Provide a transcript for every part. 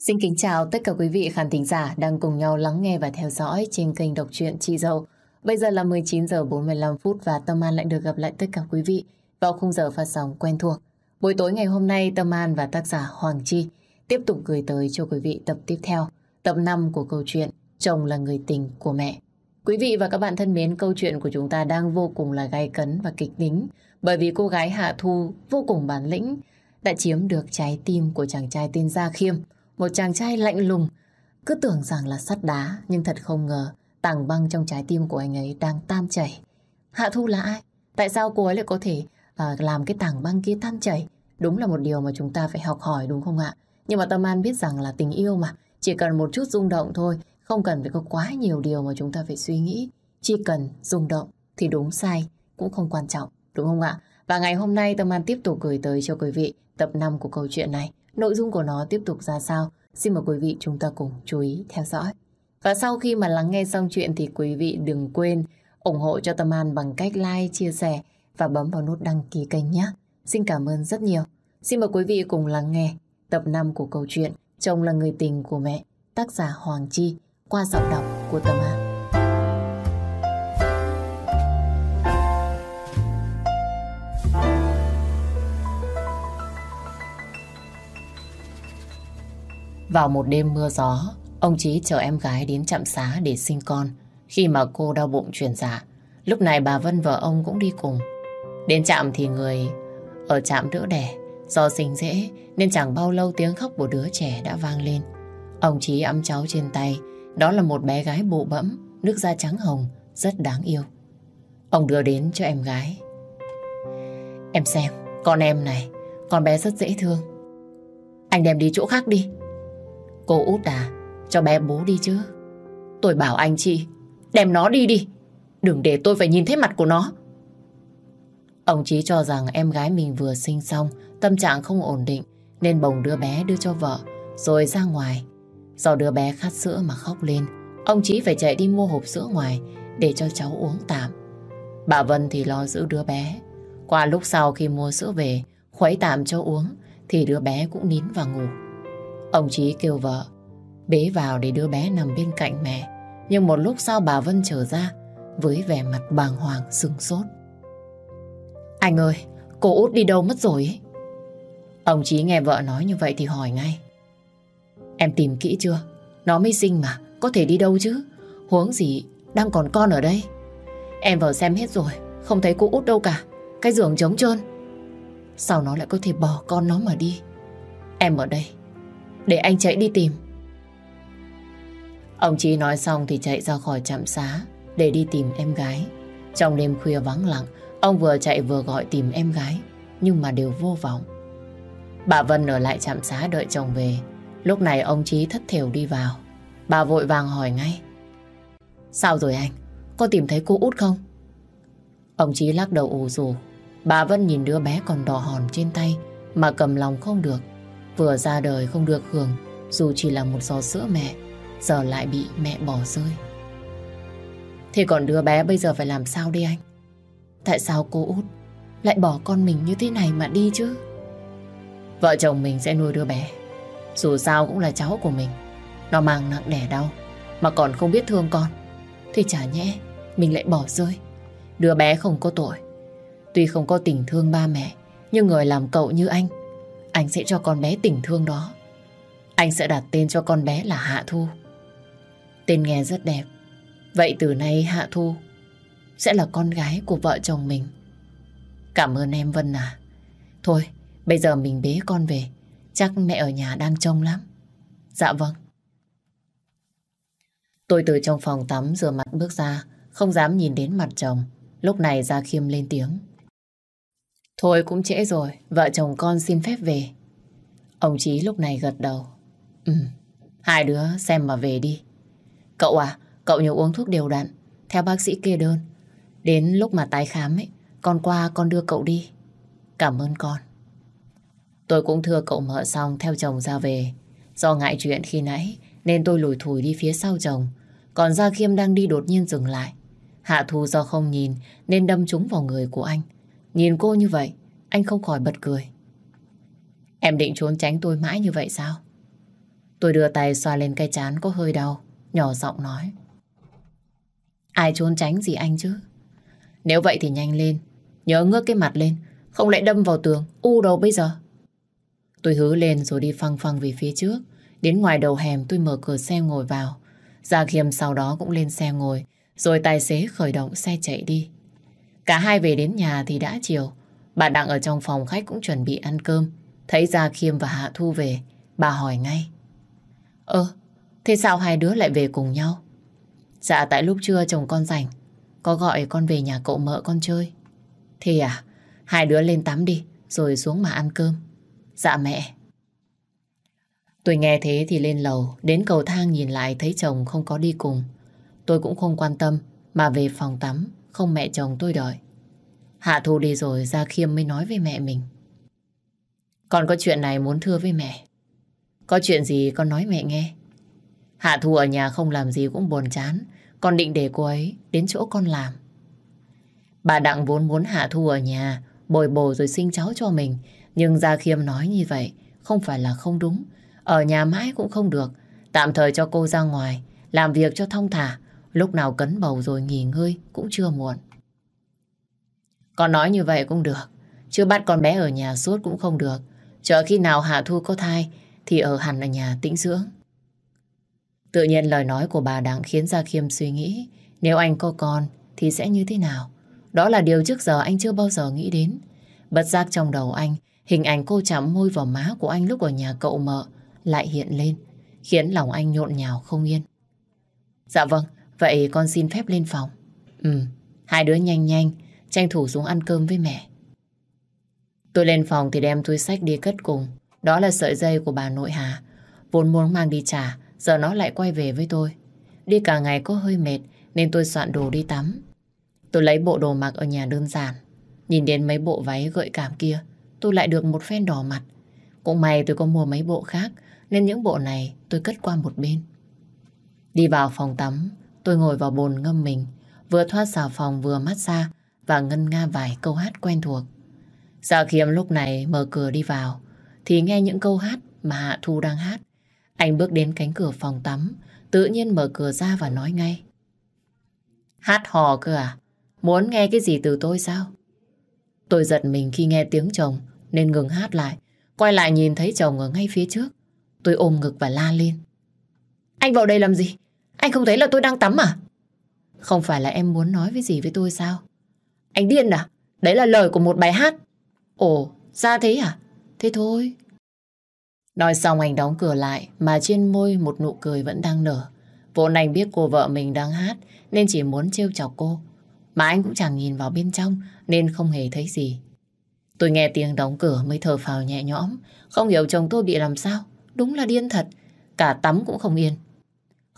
Xin kính chào tất cả quý vị khán thính giả đang cùng nhau lắng nghe và theo dõi trên kênh đọc truyện Chị Dậu. Bây giờ là 19 giờ 45 phút và Tâm An lại được gặp lại tất cả quý vị vào khung giờ phát sóng quen thuộc. Buổi tối ngày hôm nay Tâm An và tác giả Hoàng Chi tiếp tục gửi tới cho quý vị tập tiếp theo, tập 5 của câu chuyện Chồng là người tình của mẹ. Quý vị và các bạn thân mến, câu chuyện của chúng ta đang vô cùng là gay cấn và kịch tính bởi vì cô gái Hạ Thu vô cùng bản lĩnh đã chiếm được trái tim của chàng trai tên Gia Khiêm, một chàng trai lạnh lùng, cứ tưởng rằng là sắt đá nhưng thật không ngờ tảng băng trong trái tim của anh ấy đang tan chảy. Hạ Thu là ai? Tại sao cô ấy lại có thể à, làm cái tảng băng kia tan chảy? Đúng là một điều mà chúng ta phải học hỏi đúng không ạ? Nhưng mà Tâm An biết rằng là tình yêu mà, chỉ cần một chút rung động thôi, không cần phải có quá nhiều điều mà chúng ta phải suy nghĩ. Chỉ cần rung động thì đúng sai cũng không quan trọng, đúng không ạ? Và ngày hôm nay Tâm An tiếp tục gửi tới cho quý vị tập 5 của câu chuyện này. Nội dung của nó tiếp tục ra sao? Xin mời quý vị chúng ta cùng chú ý theo dõi. Và sau khi mà lắng nghe xong chuyện thì quý vị đừng quên ủng hộ cho Tâm An bằng cách like, chia sẻ và bấm vào nút đăng ký kênh nhé. Xin cảm ơn rất nhiều. Xin mời quý vị cùng lắng nghe tập 5 của câu chuyện Chồng là người tình của mẹ, tác giả Hoàng Chi qua giọng đọc của Tâm An. Vào một đêm mưa gió, ông Chí chở em gái đến trạm xá để sinh con. Khi mà cô đau bụng chuyển dạ, lúc này bà Vân vợ ông cũng đi cùng. Đến trạm thì người ở trạm đỡ đẻ. Do sinh dễ nên chẳng bao lâu tiếng khóc của đứa trẻ đã vang lên. Ông Chí ấm cháu trên tay, đó là một bé gái bụ bẫm, nước da trắng hồng, rất đáng yêu. Ông đưa đến cho em gái. Em xem, con em này, con bé rất dễ thương. Anh đem đi chỗ khác đi. Cô út à, cho bé bố đi chứ. Tôi bảo anh chị, đem nó đi đi. Đừng để tôi phải nhìn thấy mặt của nó. Ông Chí cho rằng em gái mình vừa sinh xong, tâm trạng không ổn định, nên bồng đứa bé đưa cho vợ, rồi ra ngoài. Do đứa bé khát sữa mà khóc lên, ông Chí phải chạy đi mua hộp sữa ngoài để cho cháu uống tạm. Bà Vân thì lo giữ đứa bé. Qua lúc sau khi mua sữa về, khuấy tạm cho uống, thì đứa bé cũng nín và ngủ. Ông Chí kêu vợ, bế vào để đứa bé nằm bên cạnh mẹ. Nhưng một lúc sau bà Vân trở ra, với vẻ mặt bàng hoàng sừng sốt. Anh ơi, cô út đi đâu mất rồi ấy? Ông Chí nghe vợ nói như vậy thì hỏi ngay. Em tìm kỹ chưa? Nó mới sinh mà, có thể đi đâu chứ? Huống gì, đang còn con ở đây. Em vào xem hết rồi, không thấy cô út đâu cả. Cái giường trống trơn. Sao nó lại có thể bỏ con nó mà đi? Em ở đây, để anh chạy đi tìm. Ông Chí nói xong thì chạy ra khỏi trạm xá để đi tìm em gái. Trong đêm khuya vắng lặng, ông vừa chạy vừa gọi tìm em gái, nhưng mà đều vô vọng. Bà Vân ở lại trạm xá đợi chồng về. Lúc này ông Chí thất thểu đi vào. Bà vội vàng hỏi ngay. Sao rồi anh? Có tìm thấy cô út không? Ông Chí lắc đầu ù rù. Bà Vân nhìn đứa bé còn đỏ hòn trên tay mà cầm lòng không được. Vừa ra đời không được hưởng, dù chỉ là một giò sữa mẹ, giờ lại bị mẹ bỏ rơi. Thế còn đứa bé bây giờ phải làm sao đi anh? Tại sao cô út lại bỏ con mình như thế này mà đi chứ? Vợ chồng mình sẽ nuôi đứa bé. Dù sao cũng là cháu của mình. Nó mang nặng đẻ đau, mà còn không biết thương con. Thì chả nhẽ mình lại bỏ rơi. Đứa bé không có tội. Tuy không có tình thương ba mẹ, nhưng người làm cậu như anh anh sẽ cho con bé tình thương đó. Anh sẽ đặt tên cho con bé là Hạ Thu. Tên nghe rất đẹp. Vậy từ nay Hạ Thu sẽ là con gái của vợ chồng mình. Cảm ơn em Vân à. Thôi, bây giờ mình bế con về. Chắc mẹ ở nhà đang trông lắm. Dạ vâng. Tôi từ trong phòng tắm rửa mặt bước ra, không dám nhìn đến mặt chồng. Lúc này ra khiêm lên tiếng. Thôi cũng trễ rồi, vợ chồng con xin phép về. Ông Chí lúc này gật đầu. Ừ, hai đứa xem mà về đi. Cậu à, cậu nhớ uống thuốc đều đặn, theo bác sĩ kê đơn. Đến lúc mà tái khám ấy, con qua con đưa cậu đi. Cảm ơn con. Tôi cũng thưa cậu mợ xong theo chồng ra về. Do ngại chuyện khi nãy nên tôi lùi thủi đi phía sau chồng. Còn Gia Khiêm đang đi đột nhiên dừng lại. Hạ Thu do không nhìn nên đâm trúng vào người của anh. Nhìn cô như vậy, anh không khỏi bật cười. Em định trốn tránh tôi mãi như vậy sao? Tôi đưa tay xoa lên cái chán có hơi đau, nhỏ giọng nói. Ai trốn tránh gì anh chứ? Nếu vậy thì nhanh lên, nhớ ngước cái mặt lên, không lại đâm vào tường, u đầu bây giờ. Tôi hứa lên rồi đi phăng phăng về phía trước. Đến ngoài đầu hẻm tôi mở cửa xe ngồi vào. Gia Khiêm sau đó cũng lên xe ngồi, rồi tài xế khởi động xe chạy đi. Cả hai về đến nhà thì đã chiều. Bà Đặng ở trong phòng khách cũng chuẩn bị ăn cơm. Thấy Gia Khiêm và Hạ Thu về, bà hỏi ngay. Ơ, thế sao hai đứa lại về cùng nhau? Dạ tại lúc trưa chồng con rảnh, có gọi con về nhà cậu mợ con chơi. Thế à, hai đứa lên tắm đi, rồi xuống mà ăn cơm. Dạ mẹ. Tôi nghe thế thì lên lầu, đến cầu thang nhìn lại thấy chồng không có đi cùng. Tôi cũng không quan tâm, mà về phòng tắm, không mẹ chồng tôi đợi. Hạ Thu đi rồi, Gia Khiêm mới nói với mẹ mình. Con có chuyện này muốn thưa với mẹ. Có chuyện gì con nói mẹ nghe. Hạ Thu ở nhà không làm gì cũng buồn chán. Con định để cô ấy đến chỗ con làm. Bà Đặng vốn muốn Hạ Thu ở nhà, bồi bổ rồi sinh cháu cho mình. Nhưng Gia Khiêm nói như vậy không phải là không đúng. Ở nhà mãi cũng không được. Tạm thời cho cô ra ngoài, làm việc cho thông thả. Lúc nào cấn bầu rồi nghỉ ngơi cũng chưa muộn. Con nói như vậy cũng được. Chứ bắt con bé ở nhà suốt cũng không được. Chờ khi nào Hạ Thu có thai thì ở hẳn ở nhà tĩnh dưỡng. Tự nhiên lời nói của bà đáng khiến Gia Khiêm suy nghĩ nếu anh có con thì sẽ như thế nào. Đó là điều trước giờ anh chưa bao giờ nghĩ đến. Bất giác trong đầu anh, hình ảnh cô chạm môi vào má của anh lúc ở nhà cậu mợ lại hiện lên, khiến lòng anh nhộn nhào không yên. Dạ vâng, vậy con xin phép lên phòng. Ừ, hai đứa nhanh nhanh, tranh thủ xuống ăn cơm với mẹ. Tôi lên phòng thì đem túi sách đi cất cùng. Đó là sợi dây của bà nội Hà. Vốn muốn mang đi trả, giờ nó lại quay về với tôi. Đi cả ngày có hơi mệt, nên tôi soạn đồ đi tắm. Tôi lấy bộ đồ mặc ở nhà đơn giản. Nhìn đến mấy bộ váy gợi cảm kia, tôi lại được một phen đỏ mặt. Cũng may tôi có mua mấy bộ khác, nên những bộ này tôi cất qua một bên. Đi vào phòng tắm, tôi ngồi vào bồn ngâm mình, vừa thoát xà phòng vừa mát xa và ngân nga vài câu hát quen thuộc. Dạ khiêm lúc này mở cửa đi vào, thì nghe những câu hát mà Hạ Thu đang hát. Anh bước đến cánh cửa phòng tắm, tự nhiên mở cửa ra và nói ngay. Hát hò cơ à? Muốn nghe cái gì từ tôi sao? Tôi giật mình khi nghe tiếng chồng nên ngừng hát lại. Quay lại nhìn thấy chồng ở ngay phía trước. Tôi ôm ngực và la lên. Anh vào đây làm gì? Anh không thấy là tôi đang tắm à? Không phải là em muốn nói với gì với tôi sao? Anh điên à? Đấy là lời của một bài hát. Ồ, ra thế à? Thế thôi. Nói xong anh đóng cửa lại mà trên môi một nụ cười vẫn đang nở. Vốn anh biết cô vợ mình đang hát nên chỉ muốn trêu chọc cô. Mà anh cũng chẳng nhìn vào bên trong nên không hề thấy gì. Tôi nghe tiếng đóng cửa mới thở phào nhẹ nhõm. Không hiểu chồng tôi bị làm sao. Đúng là điên thật. Cả tắm cũng không yên.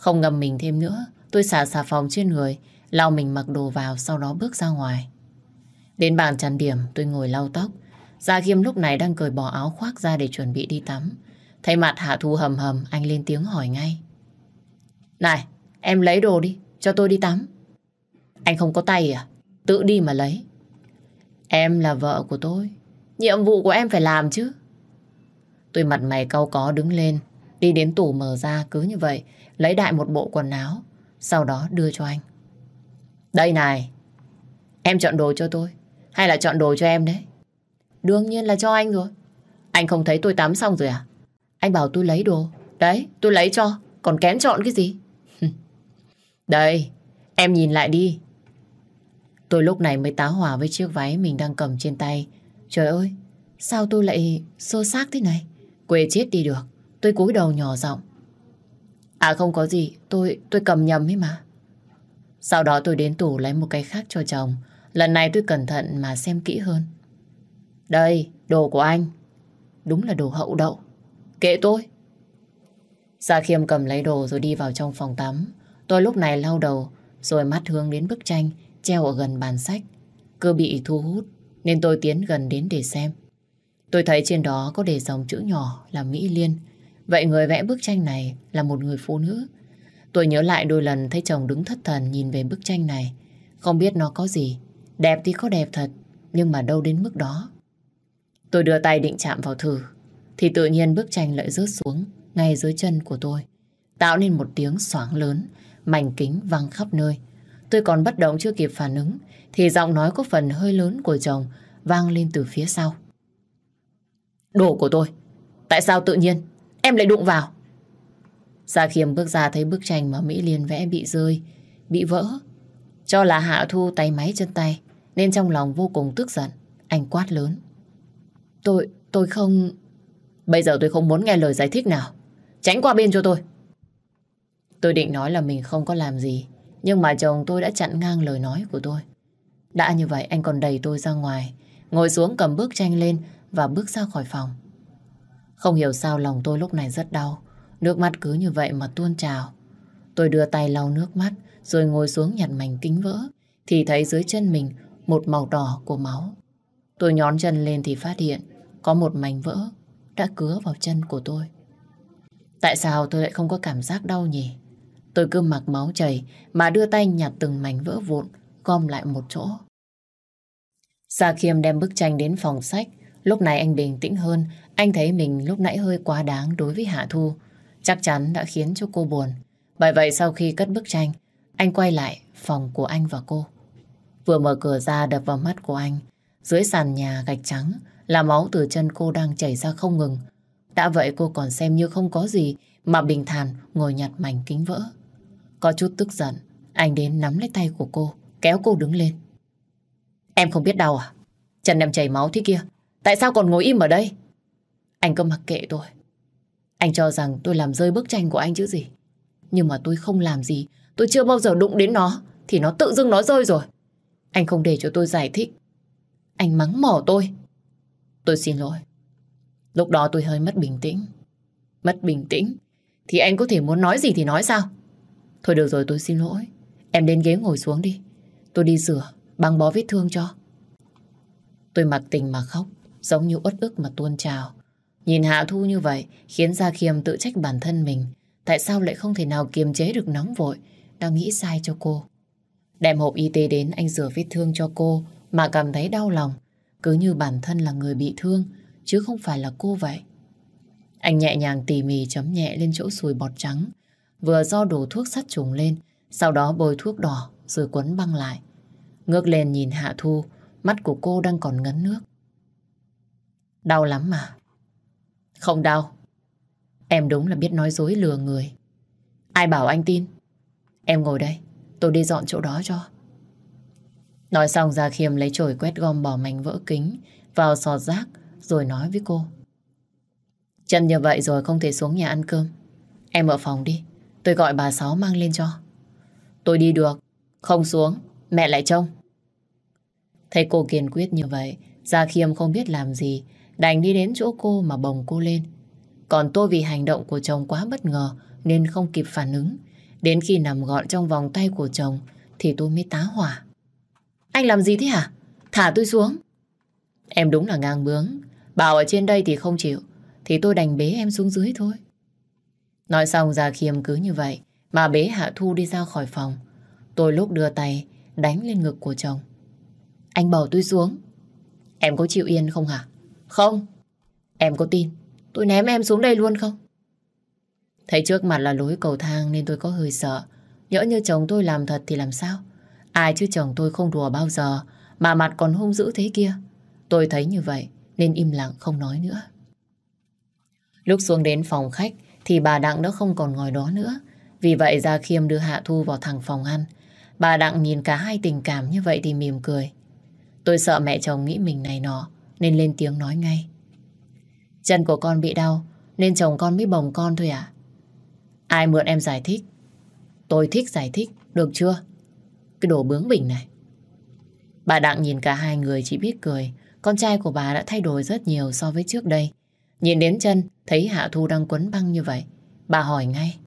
Không ngầm mình thêm nữa. Tôi xả xà phòng trên người. lau mình mặc đồ vào sau đó bước ra ngoài. Đến bàn trang điểm tôi ngồi lau tóc. Gia Khiêm lúc này đang cởi bỏ áo khoác ra để chuẩn bị đi tắm. Thấy mặt Hạ Thu hầm hầm, anh lên tiếng hỏi ngay. Này, em lấy đồ đi, cho tôi đi tắm. Anh không có tay à? Tự đi mà lấy. Em là vợ của tôi. Nhiệm vụ của em phải làm chứ. Tôi mặt mày cau có đứng lên, đi đến tủ mở ra cứ như vậy, lấy đại một bộ quần áo, sau đó đưa cho anh. Đây này, em chọn đồ cho tôi, hay là chọn đồ cho em đấy? Đương nhiên là cho anh rồi. Anh không thấy tôi tắm xong rồi à? Anh bảo tôi lấy đồ. Đấy, tôi lấy cho. Còn kén chọn cái gì? Đây, em nhìn lại đi. Tôi lúc này mới táo hỏa với chiếc váy mình đang cầm trên tay. Trời ơi, sao tôi lại sơ xác thế này? Quê chết đi được. Tôi cúi đầu nhỏ giọng. À không có gì, tôi tôi cầm nhầm ấy mà. Sau đó tôi đến tủ lấy một cái khác cho chồng. Lần này tôi cẩn thận mà xem kỹ hơn. Đây, đồ của anh. Đúng là đồ hậu đậu. Kệ tôi. Gia Khiêm cầm lấy đồ rồi đi vào trong phòng tắm. Tôi lúc này lau đầu, rồi mắt hướng đến bức tranh treo ở gần bàn sách. Cứ bị thu hút, nên tôi tiến gần đến để xem. Tôi thấy trên đó có để dòng chữ nhỏ là Mỹ Liên. Vậy người vẽ bức tranh này là một người phụ nữ. Tôi nhớ lại đôi lần thấy chồng đứng thất thần nhìn về bức tranh này. Không biết nó có gì. Đẹp thì có đẹp thật, nhưng mà đâu đến mức đó. Tôi đưa tay định chạm vào thử, thì tự nhiên bức tranh lại rớt xuống, ngay dưới chân của tôi, tạo nên một tiếng xoáng lớn, mảnh kính văng khắp nơi. Tôi còn bất động chưa kịp phản ứng, thì giọng nói có phần hơi lớn của chồng vang lên từ phía sau. Đồ của tôi, tại sao tự nhiên em lại đụng vào? Gia Khiêm bước ra thấy bức tranh mà Mỹ Liên vẽ bị rơi, bị vỡ. Cho là Hạ Thu tay máy chân tay, nên trong lòng vô cùng tức giận. Anh quát lớn. Tôi, tôi không... Bây giờ tôi không muốn nghe lời giải thích nào. Tránh qua bên cho tôi. Tôi định nói là mình không có làm gì, nhưng mà chồng tôi đã chặn ngang lời nói của tôi. Đã như vậy anh còn đẩy tôi ra ngoài, ngồi xuống cầm bức tranh lên và bước ra khỏi phòng. Không hiểu sao lòng tôi lúc này rất đau, nước mắt cứ như vậy mà tuôn trào. Tôi đưa tay lau nước mắt rồi ngồi xuống nhặt mảnh kính vỡ, thì thấy dưới chân mình một màu đỏ của máu. Tôi nhón chân lên thì phát hiện có một mảnh vỡ đã cứa vào chân của tôi. Tại sao tôi lại không có cảm giác đau nhỉ? Tôi cứ mặc máu chảy mà đưa tay nhặt từng mảnh vỡ vụn gom lại một chỗ. Sa Khiêm đem bức tranh đến phòng sách. Lúc này anh bình tĩnh hơn. Anh thấy mình lúc nãy hơi quá đáng đối với Hạ Thu. Chắc chắn đã khiến cho cô buồn. Bởi vậy sau khi cất bức tranh, anh quay lại phòng của anh và cô. Vừa mở cửa ra đập vào mắt của anh. Dưới sàn nhà gạch trắng là máu từ chân cô đang chảy ra không ngừng. Đã vậy cô còn xem như không có gì mà bình thản ngồi nhặt mảnh kính vỡ. Có chút tức giận, anh đến nắm lấy tay của cô, kéo cô đứng lên. Em không biết đau à? Chân em chảy máu thế kia, tại sao còn ngồi im ở đây? Anh cứ mặc kệ tôi. Anh cho rằng tôi làm rơi bức tranh của anh chứ gì. Nhưng mà tôi không làm gì, tôi chưa bao giờ đụng đến nó, thì nó tự dưng nó rơi rồi. Anh không để cho tôi giải thích. Anh mắng mỏ tôi. Tôi xin lỗi. Lúc đó tôi hơi mất bình tĩnh. Mất bình tĩnh? Thì anh có thể muốn nói gì thì nói sao? Thôi được rồi tôi xin lỗi. Em đến ghế ngồi xuống đi. Tôi đi rửa, băng bó vết thương cho. Tôi mặc tình mà khóc, giống như uất ức mà tuôn trào. Nhìn Hạ Thu như vậy khiến Gia Khiêm tự trách bản thân mình. Tại sao lại không thể nào kiềm chế được nóng vội, đang nghĩ sai cho cô. Đem hộp y tế đến anh rửa vết thương cho cô mà cảm thấy đau lòng. Cứ như bản thân là người bị thương, chứ không phải là cô vậy. Anh nhẹ nhàng tỉ mỉ chấm nhẹ lên chỗ sùi bọt trắng, vừa do đổ thuốc sắt trùng lên, sau đó bôi thuốc đỏ rồi quấn băng lại. Ngước lên nhìn Hạ Thu, mắt của cô đang còn ngấn nước. Đau lắm mà. Không đau. Em đúng là biết nói dối lừa người. Ai bảo anh tin? Em ngồi đây, tôi đi dọn chỗ đó cho. Nói xong Gia Khiêm lấy chổi quét gom bỏ mảnh vỡ kính vào sọt rác rồi nói với cô. Chân như vậy rồi không thể xuống nhà ăn cơm. Em ở phòng đi, tôi gọi bà Sáu mang lên cho. Tôi đi được, không xuống, mẹ lại trông. Thấy cô kiên quyết như vậy, Gia Khiêm không biết làm gì, đành đi đến chỗ cô mà bồng cô lên. Còn tôi vì hành động của chồng quá bất ngờ, nên không kịp phản ứng. Đến khi nằm gọn trong vòng tay của chồng, thì tôi mới tá hỏa. Anh làm gì thế hả? Thả tôi xuống. Em đúng là ngang bướng. Bảo ở trên đây thì không chịu. Thì tôi đành bế em xuống dưới thôi. Nói xong Gia Khiêm cứ như vậy, mà bế Hạ Thu đi ra khỏi phòng. Tôi lúc đưa tay, đánh lên ngực của chồng. Anh bỏ tôi xuống. Em có chịu yên không hả? Không. Em có tin tôi ném em xuống đây luôn không? Thấy trước mặt là lối cầu thang nên tôi có hơi sợ. Nhỡ như chồng tôi làm thật thì làm sao? Ai chứ chồng tôi không đùa bao giờ, mà mặt còn hung dữ thế kia. Tôi thấy như vậy nên im lặng không nói nữa. Lúc xuống đến phòng khách thì bà Đặng đã không còn ngồi đó nữa. Vì vậy Gia Khiêm đưa Hạ Thu vào thẳng phòng ăn. Bà Đặng nhìn cả hai tình cảm như vậy thì mỉm cười. Tôi sợ mẹ chồng nghĩ mình này nọ nên lên tiếng nói ngay. Chân của con bị đau nên chồng con mới bồng con thôi à? Ai mượn em giải thích? Tôi thích giải thích, được chưa? Cái đồ bướng bỉnh này. Bà Đặng nhìn cả hai người chỉ biết cười. Con trai của bà đã thay đổi rất nhiều so với trước đây. Nhìn đến chân, thấy Hạ Thu đang quấn băng như vậy. Bà hỏi ngay.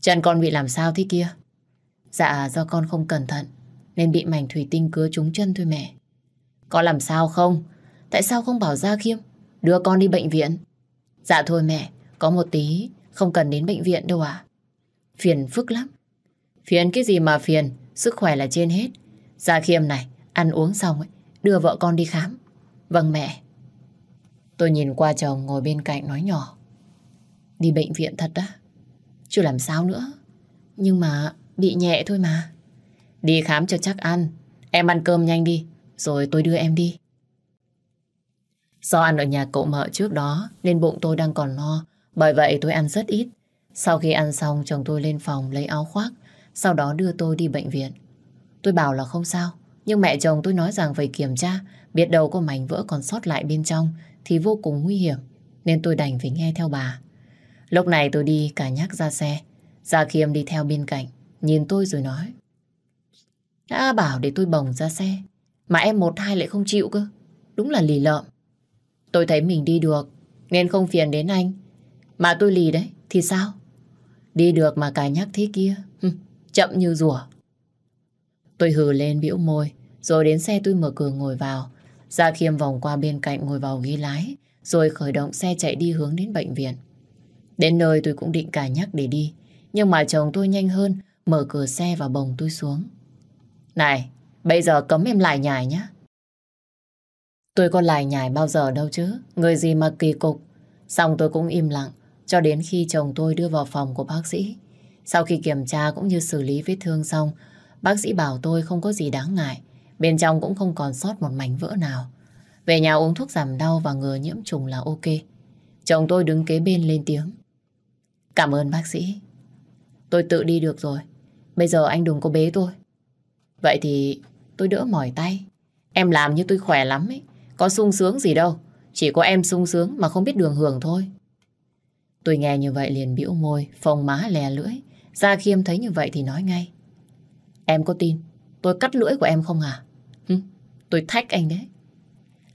Chân con bị làm sao thế kia? Dạ do con không cẩn thận nên bị mảnh thủy tinh cứa trúng chân thôi mẹ. Có làm sao không? Tại sao không bảo Gia Khiêm đưa con đi bệnh viện? Dạ thôi mẹ, có một tí không cần đến bệnh viện đâu à. Phiền phức lắm. Phiền cái gì mà phiền, sức khỏe là trên hết. Gia Khiêm này, ăn uống xong ấy, đưa vợ con đi khám. Vâng mẹ. Tôi nhìn qua chồng ngồi bên cạnh nói nhỏ. Đi bệnh viện thật á? Chưa làm sao nữa. Nhưng mà bị nhẹ thôi mà. Đi khám cho chắc ăn. Em ăn cơm nhanh đi, rồi tôi đưa em đi. Do ăn ở nhà cậu mợ trước đó nên bụng tôi đang còn lo, Bởi vậy tôi ăn rất ít. Sau khi ăn xong chồng tôi lên phòng lấy áo khoác. Sau đó đưa tôi đi bệnh viện. Tôi bảo là không sao. Nhưng mẹ chồng tôi nói rằng phải kiểm tra. Biết đâu có mảnh vỡ còn sót lại bên trong thì vô cùng nguy hiểm. Nên tôi đành phải nghe theo bà. Lúc này tôi đi cả nhắc ra xe. Gia Khiêm đi theo bên cạnh. Nhìn tôi rồi nói. Đã bảo để tôi bồng ra xe. Mà em một hai lại không chịu cơ. Đúng là lì lợm. Tôi thấy mình đi được. Nên không phiền đến anh. Mà tôi lì đấy. Thì sao? Đi được mà cài nhắc thế kia. Chậm như rùa. Tôi hừ lên bĩu môi. Rồi đến xe tôi mở cửa ngồi vào. Gia Khiêm vòng qua bên cạnh ngồi vào ghi lái. Rồi khởi động xe chạy đi hướng đến bệnh viện. Đến nơi tôi cũng định cài nhắc để đi. Nhưng mà chồng tôi nhanh hơn. Mở cửa xe và bồng tôi xuống. Này, bây giờ cấm em lại nhải nhá. Tôi có lại nhải bao giờ đâu chứ. Người gì mà kỳ cục. Xong tôi cũng im lặng cho đến khi chồng tôi đưa vào phòng của bác sĩ. Sau khi kiểm tra cũng như xử lý vết thương xong, bác sĩ bảo tôi không có gì đáng ngại. Bên trong cũng không còn sót một mảnh vỡ nào. Về nhà uống thuốc giảm đau và ngừa nhiễm trùng là ok. Chồng tôi đứng kế bên lên tiếng. Cảm ơn bác sĩ. Tôi tự đi được rồi. Bây giờ anh đừng có bế tôi. Vậy thì tôi đỡ mỏi tay. Em làm như tôi khỏe lắm ấy. Có sung sướng gì đâu. Chỉ có em sung sướng mà không biết đường hưởng thôi. Tôi nghe như vậy liền bĩu môi, phồng má lè lưỡi. Gia Khiêm thấy như vậy thì nói ngay. Em có tin tôi cắt lưỡi của em không à? Hứ, tôi thách anh đấy.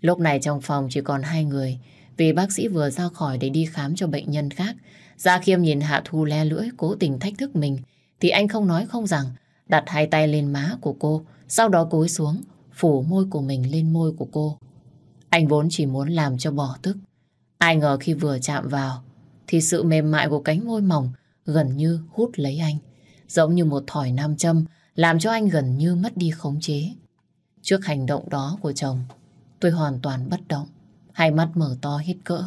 Lúc này trong phòng chỉ còn hai người vì bác sĩ vừa ra khỏi để đi khám cho bệnh nhân khác. Gia Khiêm nhìn Hạ Thu le lưỡi cố tình thách thức mình thì anh không nói không rằng đặt hai tay lên má của cô sau đó cúi xuống phủ môi của mình lên môi của cô. Anh vốn chỉ muốn làm cho bỏ tức. Ai ngờ khi vừa chạm vào thì sự mềm mại của cánh môi mỏng gần như hút lấy anh. Giống như một thỏi nam châm làm cho anh gần như mất đi khống chế. Trước hành động đó của chồng, tôi hoàn toàn bất động. Hai mắt mở to hết cỡ.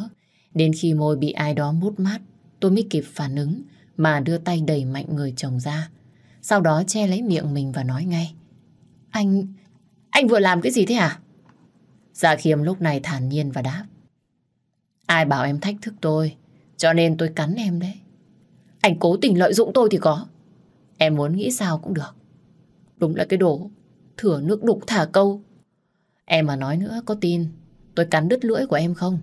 Đến khi môi bị ai đó mút mát, tôi mới kịp phản ứng mà đưa tay đẩy mạnh người chồng ra. Sau đó che lấy miệng mình và nói ngay. Anh... anh vừa làm cái gì thế hả? Gia khiêm lúc này thản nhiên và đáp. Ai bảo em thách thức tôi? Cho nên tôi cắn em đấy. Anh cố tình lợi dụng tôi thì có. Em muốn nghĩ sao cũng được. Đúng là cái đồ thừa nước đục thả câu. Em mà nói nữa có tin, tôi cắn đứt lưỡi của em không?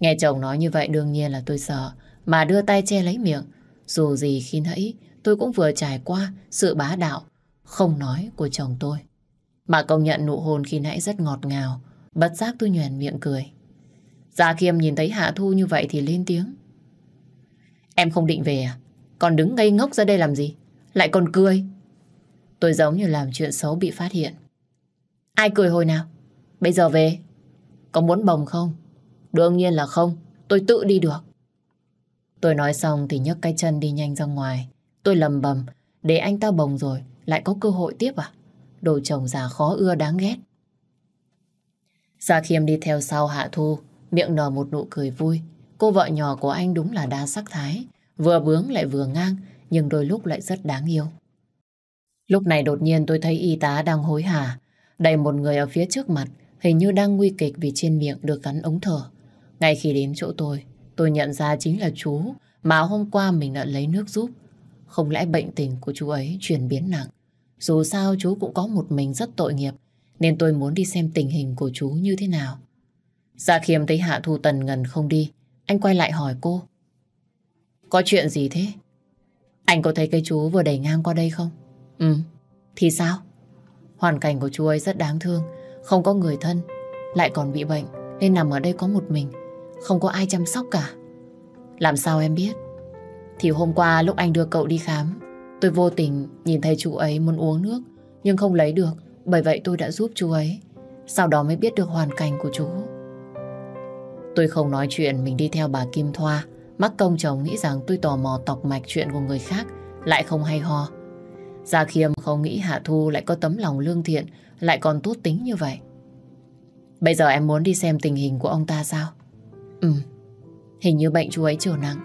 Nghe chồng nói như vậy đương nhiên là tôi sợ, mà đưa tay che lấy miệng. Dù gì khi nãy, tôi cũng vừa trải qua sự bá đạo, không nói của chồng tôi. Mà công nhận nụ hôn khi nãy rất ngọt ngào. Bất giác tôi nhoèn miệng cười. Dạ Gia Khiêm nhìn thấy Hạ Thu như vậy thì lên tiếng. Em không định về à? Còn đứng ngây ngốc ra đây làm gì? Lại còn cười. Tôi giống như làm chuyện xấu bị phát hiện. Ai cười hồi nào? Bây giờ về. Có muốn bồng không? Đương nhiên là không. Tôi tự đi được. Tôi nói xong thì nhấc cái chân đi nhanh ra ngoài. Tôi lầm bầm. Để anh ta bồng rồi. Lại có cơ hội tiếp à? Đồ chồng già khó ưa đáng ghét. Gia Khiêm đi theo sau Hạ Thu miệng nở một nụ cười vui. Cô vợ nhỏ của anh đúng là đa sắc thái, vừa bướng lại vừa ngang, nhưng đôi lúc lại rất đáng yêu. Lúc này đột nhiên tôi thấy y tá đang hối hả, đầy một người ở phía trước mặt, hình như đang nguy kịch vì trên miệng được gắn ống thở. Ngay khi đến chỗ tôi, tôi nhận ra chính là chú mà hôm qua mình đã lấy nước giúp. Không lẽ bệnh tình của chú ấy chuyển biến nặng? Dù sao chú cũng có một mình rất tội nghiệp, nên tôi muốn đi xem tình hình của chú như thế nào. Dạ Khiêm thấy Hạ Thu Tần ngần không đi. Anh quay lại hỏi cô. Có chuyện gì thế? Anh có thấy cái chú vừa đẩy ngang qua đây không? Ừ. Thì sao? Hoàn cảnh của chú ấy rất đáng thương. Không có người thân. Lại còn bị bệnh. Nên nằm ở đây có một mình. Không có ai chăm sóc cả. Làm sao em biết? Thì hôm qua lúc anh đưa cậu đi khám. Tôi vô tình nhìn thấy chú ấy muốn uống nước. Nhưng không lấy được. Bởi vậy tôi đã giúp chú ấy. Sau đó mới biết được hoàn cảnh của chú. Tôi không nói chuyện mình đi theo bà Kim Thoa. Mắc công chồng nghĩ rằng tôi tò mò tọc mạch chuyện của người khác, lại không hay ho. Gia Khiêm không nghĩ Hạ Thu lại có tấm lòng lương thiện, lại còn tốt tính như vậy. Bây giờ em muốn đi xem tình hình của ông ta sao? Ừ. Hình như bệnh chú ấy trở nặng.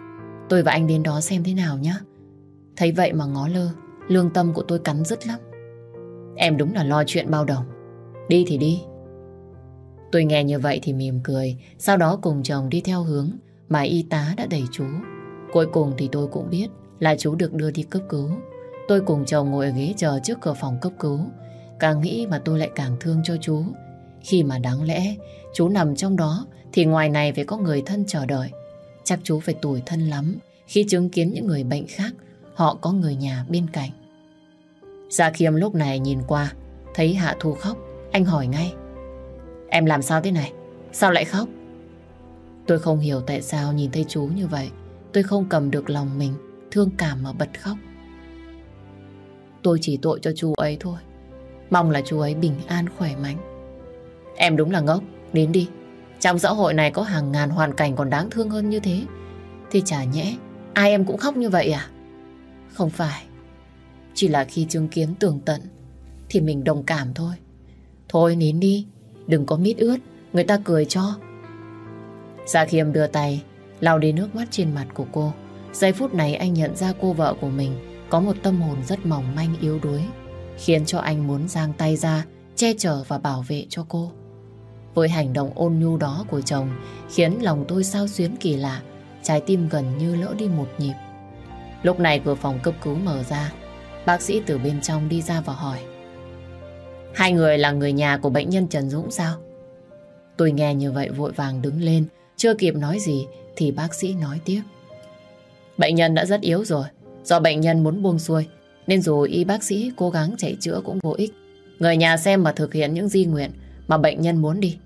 Tôi và anh đến đó xem thế nào nhé. Thấy vậy mà ngó lơ, lương tâm của tôi cắn rứt lắm. Em đúng là lo chuyện bao đồng. Đi thì đi. Tôi nghe như vậy thì mỉm cười, sau đó cùng chồng đi theo hướng mà y tá đã đẩy chú. Cuối cùng thì tôi cũng biết là chú được đưa đi cấp cứu. Tôi cùng chồng ngồi ở ghế chờ trước cửa phòng cấp cứu. Càng nghĩ mà tôi lại càng thương cho chú. Khi mà đáng lẽ chú nằm trong đó thì ngoài này phải có người thân chờ đợi. Chắc chú phải tủi thân lắm khi chứng kiến những người bệnh khác họ có người nhà bên cạnh. Gia Khiêm lúc này nhìn qua, thấy Hạ Thu khóc. Anh hỏi ngay, Em làm sao thế này? Sao lại khóc? Tôi không hiểu tại sao nhìn thấy chú như vậy. Tôi không cầm được lòng mình, Thương cảm mà bật khóc. Tôi chỉ tội cho chú ấy thôi. Mong là chú ấy bình an, khỏe mạnh. Em đúng là ngốc. Đến đi. Trong xã hội này có hàng ngàn hoàn cảnh còn đáng thương hơn như thế. Thì chả nhẽ Ai em cũng khóc như vậy à? Không phải. Chỉ là khi chứng kiến tường tận, Thì mình đồng cảm thôi. Thôi nín đi, Đừng có mít ướt, Người ta cười cho. Gia Khiêm đưa tay, lau đi nước mắt trên mặt của cô. Giây phút này anh nhận ra cô vợ của mình Có một tâm hồn rất mỏng manh yếu đuối, Khiến cho anh muốn giang tay ra, Che chở và bảo vệ cho cô. Với hành động ôn nhu đó của chồng, Khiến lòng tôi sao xuyến kỳ lạ, Trái tim gần như lỡ đi một nhịp. Lúc này cửa phòng cấp cứu mở ra Bác sĩ từ bên trong đi ra và hỏi Hai người là người nhà của bệnh nhân Trần Dũng sao? Tôi nghe như vậy vội vàng đứng lên, chưa kịp nói gì thì bác sĩ nói tiếp. Bệnh nhân đã rất yếu rồi, do bệnh nhân muốn buông xuôi, nên dù y bác sĩ cố gắng chạy chữa cũng vô ích. Người nhà xem mà thực hiện những di nguyện mà bệnh nhân muốn đi.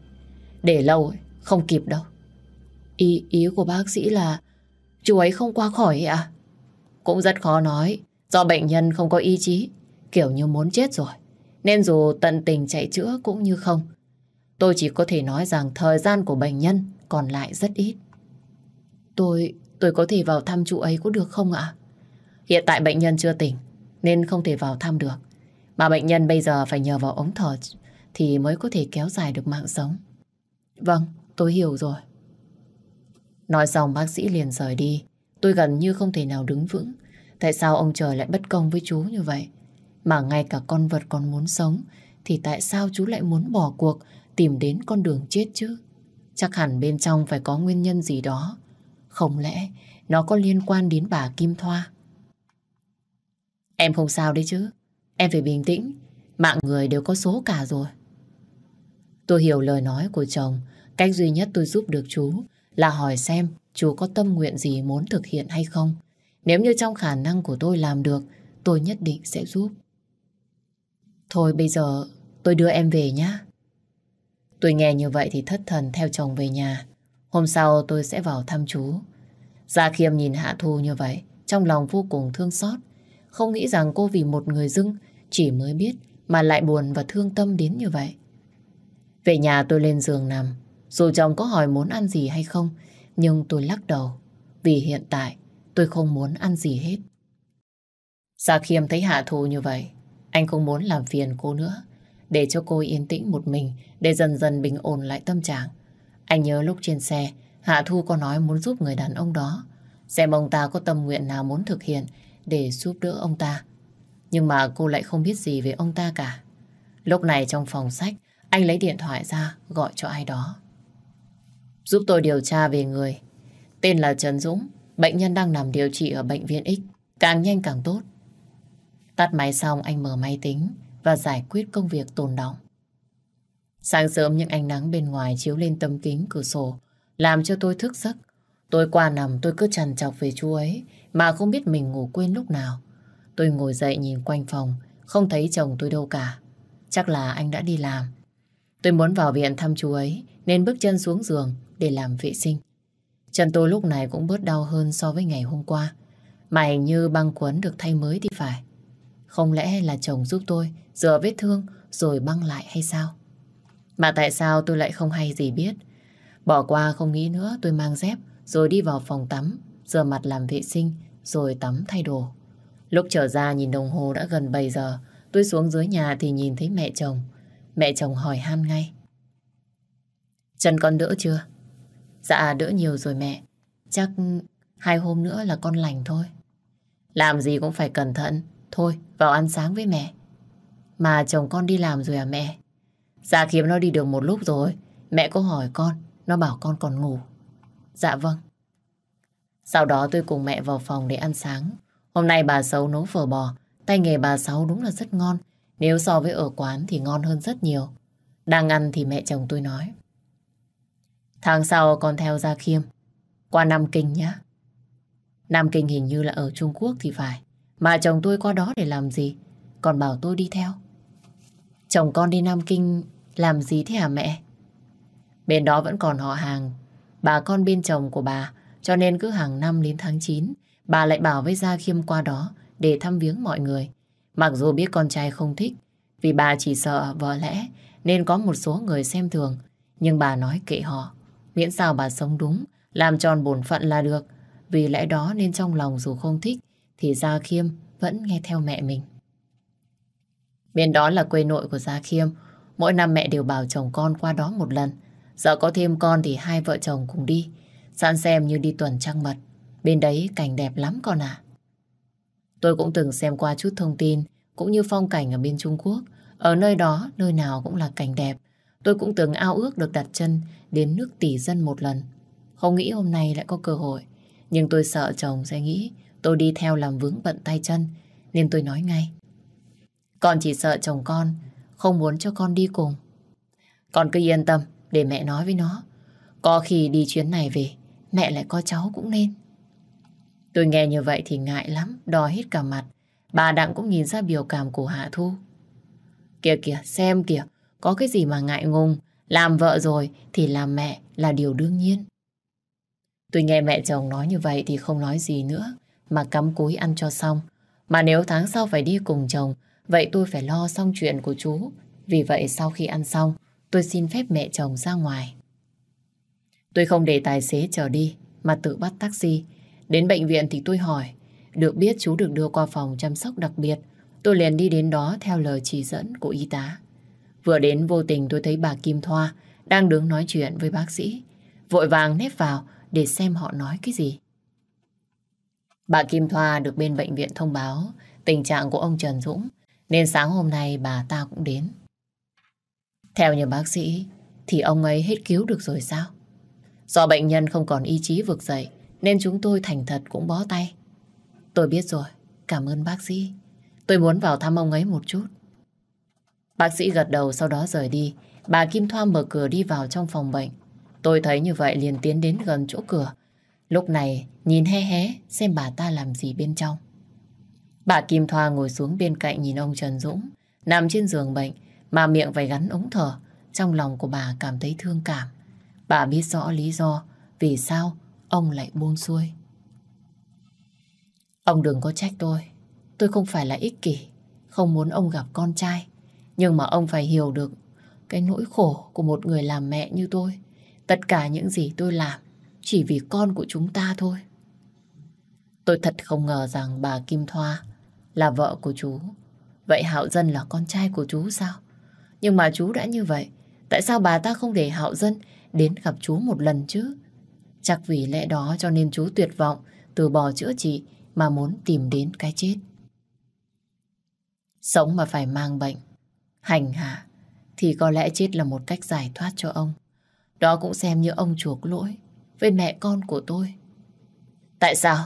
Để lâu không kịp đâu. Ý, ý của bác sĩ là chú ấy không qua khỏi à? Cũng rất khó nói, do bệnh nhân không có ý chí, kiểu như muốn chết rồi. Nên dù tận tình chạy chữa cũng như không. Tôi chỉ có thể nói rằng thời gian của bệnh nhân còn lại rất ít. Tôi, tôi có thể vào thăm chú ấy có được không ạ? Hiện tại bệnh nhân chưa tỉnh, nên không thể vào thăm được. Mà bệnh nhân bây giờ phải nhờ vào ống thở thì mới có thể kéo dài được mạng sống. Vâng, tôi hiểu rồi. Nói xong bác sĩ liền rời đi. Tôi gần như không thể nào đứng vững. Tại sao ông trời lại bất công với chú như vậy? Mà ngay cả con vật còn muốn sống, Thì tại sao chú lại muốn bỏ cuộc, Tìm đến con đường chết chứ? Chắc hẳn bên trong phải có nguyên nhân gì đó. Không lẽ Nó có liên quan đến bà Kim Thoa? Em không sao đấy chứ. Em phải bình tĩnh. Mạng người đều có số cả rồi. Tôi hiểu lời nói của chồng. Cách duy nhất tôi giúp được chú Là hỏi xem chú có tâm nguyện gì muốn thực hiện hay không Nếu như trong khả năng của tôi làm được Tôi nhất định sẽ giúp Thôi bây giờ tôi đưa em về nhé. Tôi nghe như vậy thì thất thần theo chồng về nhà. Hôm sau tôi sẽ vào thăm chú. Gia Khiêm nhìn Hạ Thu như vậy, trong lòng vô cùng thương xót. Không nghĩ rằng cô vì một người dưng chỉ mới biết mà lại buồn và thương tâm đến như vậy. Về nhà tôi lên giường nằm. Dù chồng có hỏi muốn ăn gì hay không, nhưng tôi lắc đầu. Vì hiện tại tôi không muốn ăn gì hết. Gia Khiêm thấy Hạ Thu như vậy, anh không muốn làm phiền cô nữa. Để cho cô yên tĩnh một mình, để dần dần bình ổn lại tâm trạng. Anh nhớ lúc trên xe, Hạ Thu có nói muốn giúp người đàn ông đó. Xem ông ta có tâm nguyện nào muốn thực hiện để giúp đỡ ông ta. Nhưng mà cô lại không biết gì về ông ta cả. Lúc này trong phòng sách, anh lấy điện thoại ra gọi cho ai đó. Giúp tôi điều tra về người. Tên là Trần Dũng, bệnh nhân đang nằm điều trị ở bệnh viện X. Càng nhanh càng tốt. Tắt máy xong anh mở máy tính và giải quyết công việc tồn động. Sáng sớm những ánh nắng bên ngoài chiếu lên tấm kính cửa sổ làm cho tôi thức giấc. Tôi qua nằm tôi cứ trằn trọc về chú ấy mà không biết mình ngủ quên lúc nào. Tôi ngồi dậy nhìn quanh phòng không thấy chồng tôi đâu cả. Chắc là anh đã đi làm. Tôi muốn vào viện thăm chú ấy nên bước chân xuống giường để làm vệ sinh. Chân tôi lúc này cũng bớt đau hơn so với ngày hôm qua. Mà hình như băng quấn được thay mới thì phải. Không lẽ là chồng giúp tôi rửa vết thương rồi băng lại hay sao? Mà tại sao tôi lại không hay gì biết? Bỏ qua không nghĩ nữa tôi mang dép rồi đi vào phòng tắm, rửa mặt làm vệ sinh rồi tắm thay đồ. Lúc trở ra nhìn đồng hồ đã gần 7 giờ, tôi xuống dưới nhà thì nhìn thấy mẹ chồng. Mẹ chồng hỏi han ngay. Chân con đỡ chưa? Dạ đỡ nhiều rồi mẹ. Chắc hai hôm nữa là con lành thôi. Làm gì cũng phải cẩn thận. Thôi, vào ăn sáng với mẹ. Mà chồng con đi làm rồi à mẹ? Dạ kiếm nó đi được một lúc rồi. Mẹ có hỏi con, nó bảo con còn ngủ. Dạ vâng. Sau đó tôi cùng mẹ vào phòng để ăn sáng. Hôm nay bà Sáu nấu phở bò. Tay nghề bà Sáu đúng là rất ngon. Nếu so với ở quán thì ngon hơn rất nhiều. Đang ăn thì mẹ chồng tôi nói. Tháng sau con theo Gia Khiêm. Qua Nam Kinh nhá. Nam Kinh hình như là ở Trung Quốc thì phải. Mà chồng tôi qua đó để làm gì? Còn bảo tôi đi theo. Chồng con đi Nam Kinh làm gì thế hả mẹ? Bên đó vẫn còn họ hàng. Bà con bên chồng của bà. Cho nên cứ hàng năm đến tháng 9, bà lại bảo với Gia Khiêm qua đó để thăm viếng mọi người. Mặc dù biết con trai không thích, vì bà chỉ sợ vợ lẽ nên có một số người xem thường. Nhưng bà nói kệ họ, miễn sao bà sống đúng, làm tròn bổn phận là được. Vì lẽ đó nên trong lòng dù không thích thì Gia Khiêm vẫn nghe theo mẹ mình. Bên đó là quê nội của Gia Khiêm. Mỗi năm mẹ đều bảo chồng con qua đó một lần. Giờ có thêm con thì hai vợ chồng cùng đi. Sẵn xem như đi tuần trăng mật. Bên đấy cảnh đẹp lắm con à. Tôi cũng từng xem qua chút thông tin cũng như phong cảnh ở bên Trung Quốc. Ở nơi đó, nơi nào cũng là cảnh đẹp. Tôi cũng từng ao ước được đặt chân đến nước tỷ dân một lần. Không nghĩ hôm nay lại có cơ hội. Nhưng tôi sợ chồng sẽ nghĩ tôi đi theo làm vướng bận tay chân. Nên tôi nói ngay. Con chỉ sợ chồng con không muốn cho con đi cùng. Con cứ yên tâm để mẹ nói với nó. Có khi đi chuyến này về, mẹ lại có cháu cũng nên. Tôi nghe như vậy thì ngại lắm, đỏ hết cả mặt. Bà Đặng cũng nhìn ra biểu cảm của Hạ Thu. Kìa kìa, xem kìa, có cái gì mà ngại ngùng. Làm vợ rồi thì làm mẹ là điều đương nhiên. Tôi nghe mẹ chồng nói như vậy thì không nói gì nữa, mà cắm cúi ăn cho xong. Mà nếu tháng sau phải đi cùng chồng, vậy tôi phải lo xong chuyện của chú. Vì vậy sau khi ăn xong, tôi xin phép mẹ chồng ra ngoài. Tôi không để tài xế chờ đi, mà tự bắt taxi. Đến bệnh viện thì tôi hỏi, được biết chú được đưa qua phòng chăm sóc đặc biệt. Tôi liền đi đến đó theo lời chỉ dẫn của y tá. Vừa đến vô tình tôi thấy bà Kim Thoa đang đứng nói chuyện với bác sĩ. Vội vàng nếp vào để xem họ nói cái gì. Bà Kim Thoa được bên bệnh viện thông báo tình trạng của ông Trần Dũng nên sáng hôm nay bà ta cũng đến. Theo như bác sĩ thì ông ấy hết cứu được rồi sao? Do bệnh nhân không còn ý chí vực dậy nên chúng tôi thành thật cũng bó tay. Tôi biết rồi, cảm ơn bác sĩ. Tôi muốn vào thăm ông ấy một chút. Bác sĩ gật đầu sau đó rời đi. Bà Kim Thoa mở cửa đi vào trong phòng bệnh. Tôi thấy như vậy liền tiến đến gần chỗ cửa. Lúc này nhìn hé hé xem bà ta làm gì bên trong. Bà Kim Thoa ngồi xuống bên cạnh nhìn ông Trần Dũng nằm trên giường bệnh mà miệng phải gắn ống thở. Trong lòng của bà cảm thấy thương cảm. Bà biết rõ lý do vì sao ông lại buông xuôi. Ông đừng có trách tôi. Tôi không phải là ích kỷ, không muốn ông gặp con trai. Nhưng mà ông phải hiểu được cái nỗi khổ của một người làm mẹ như tôi. Tất cả những gì tôi làm chỉ vì con của chúng ta thôi. Tôi thật không ngờ rằng bà Kim Thoa là vợ của chú. Vậy Hạo Dân là con trai của chú sao? Nhưng mà chú đã như vậy, tại sao bà ta không để Hạo Dân đến gặp chú một lần chứ? Chắc vì lẽ đó cho nên chú tuyệt vọng từ bỏ chữa trị mà muốn tìm đến cái chết. Sống mà phải mang bệnh, hành hạ, thì có lẽ chết là một cách giải thoát cho ông. Đó cũng xem như ông chuộc lỗi với mẹ con của tôi. Tại sao?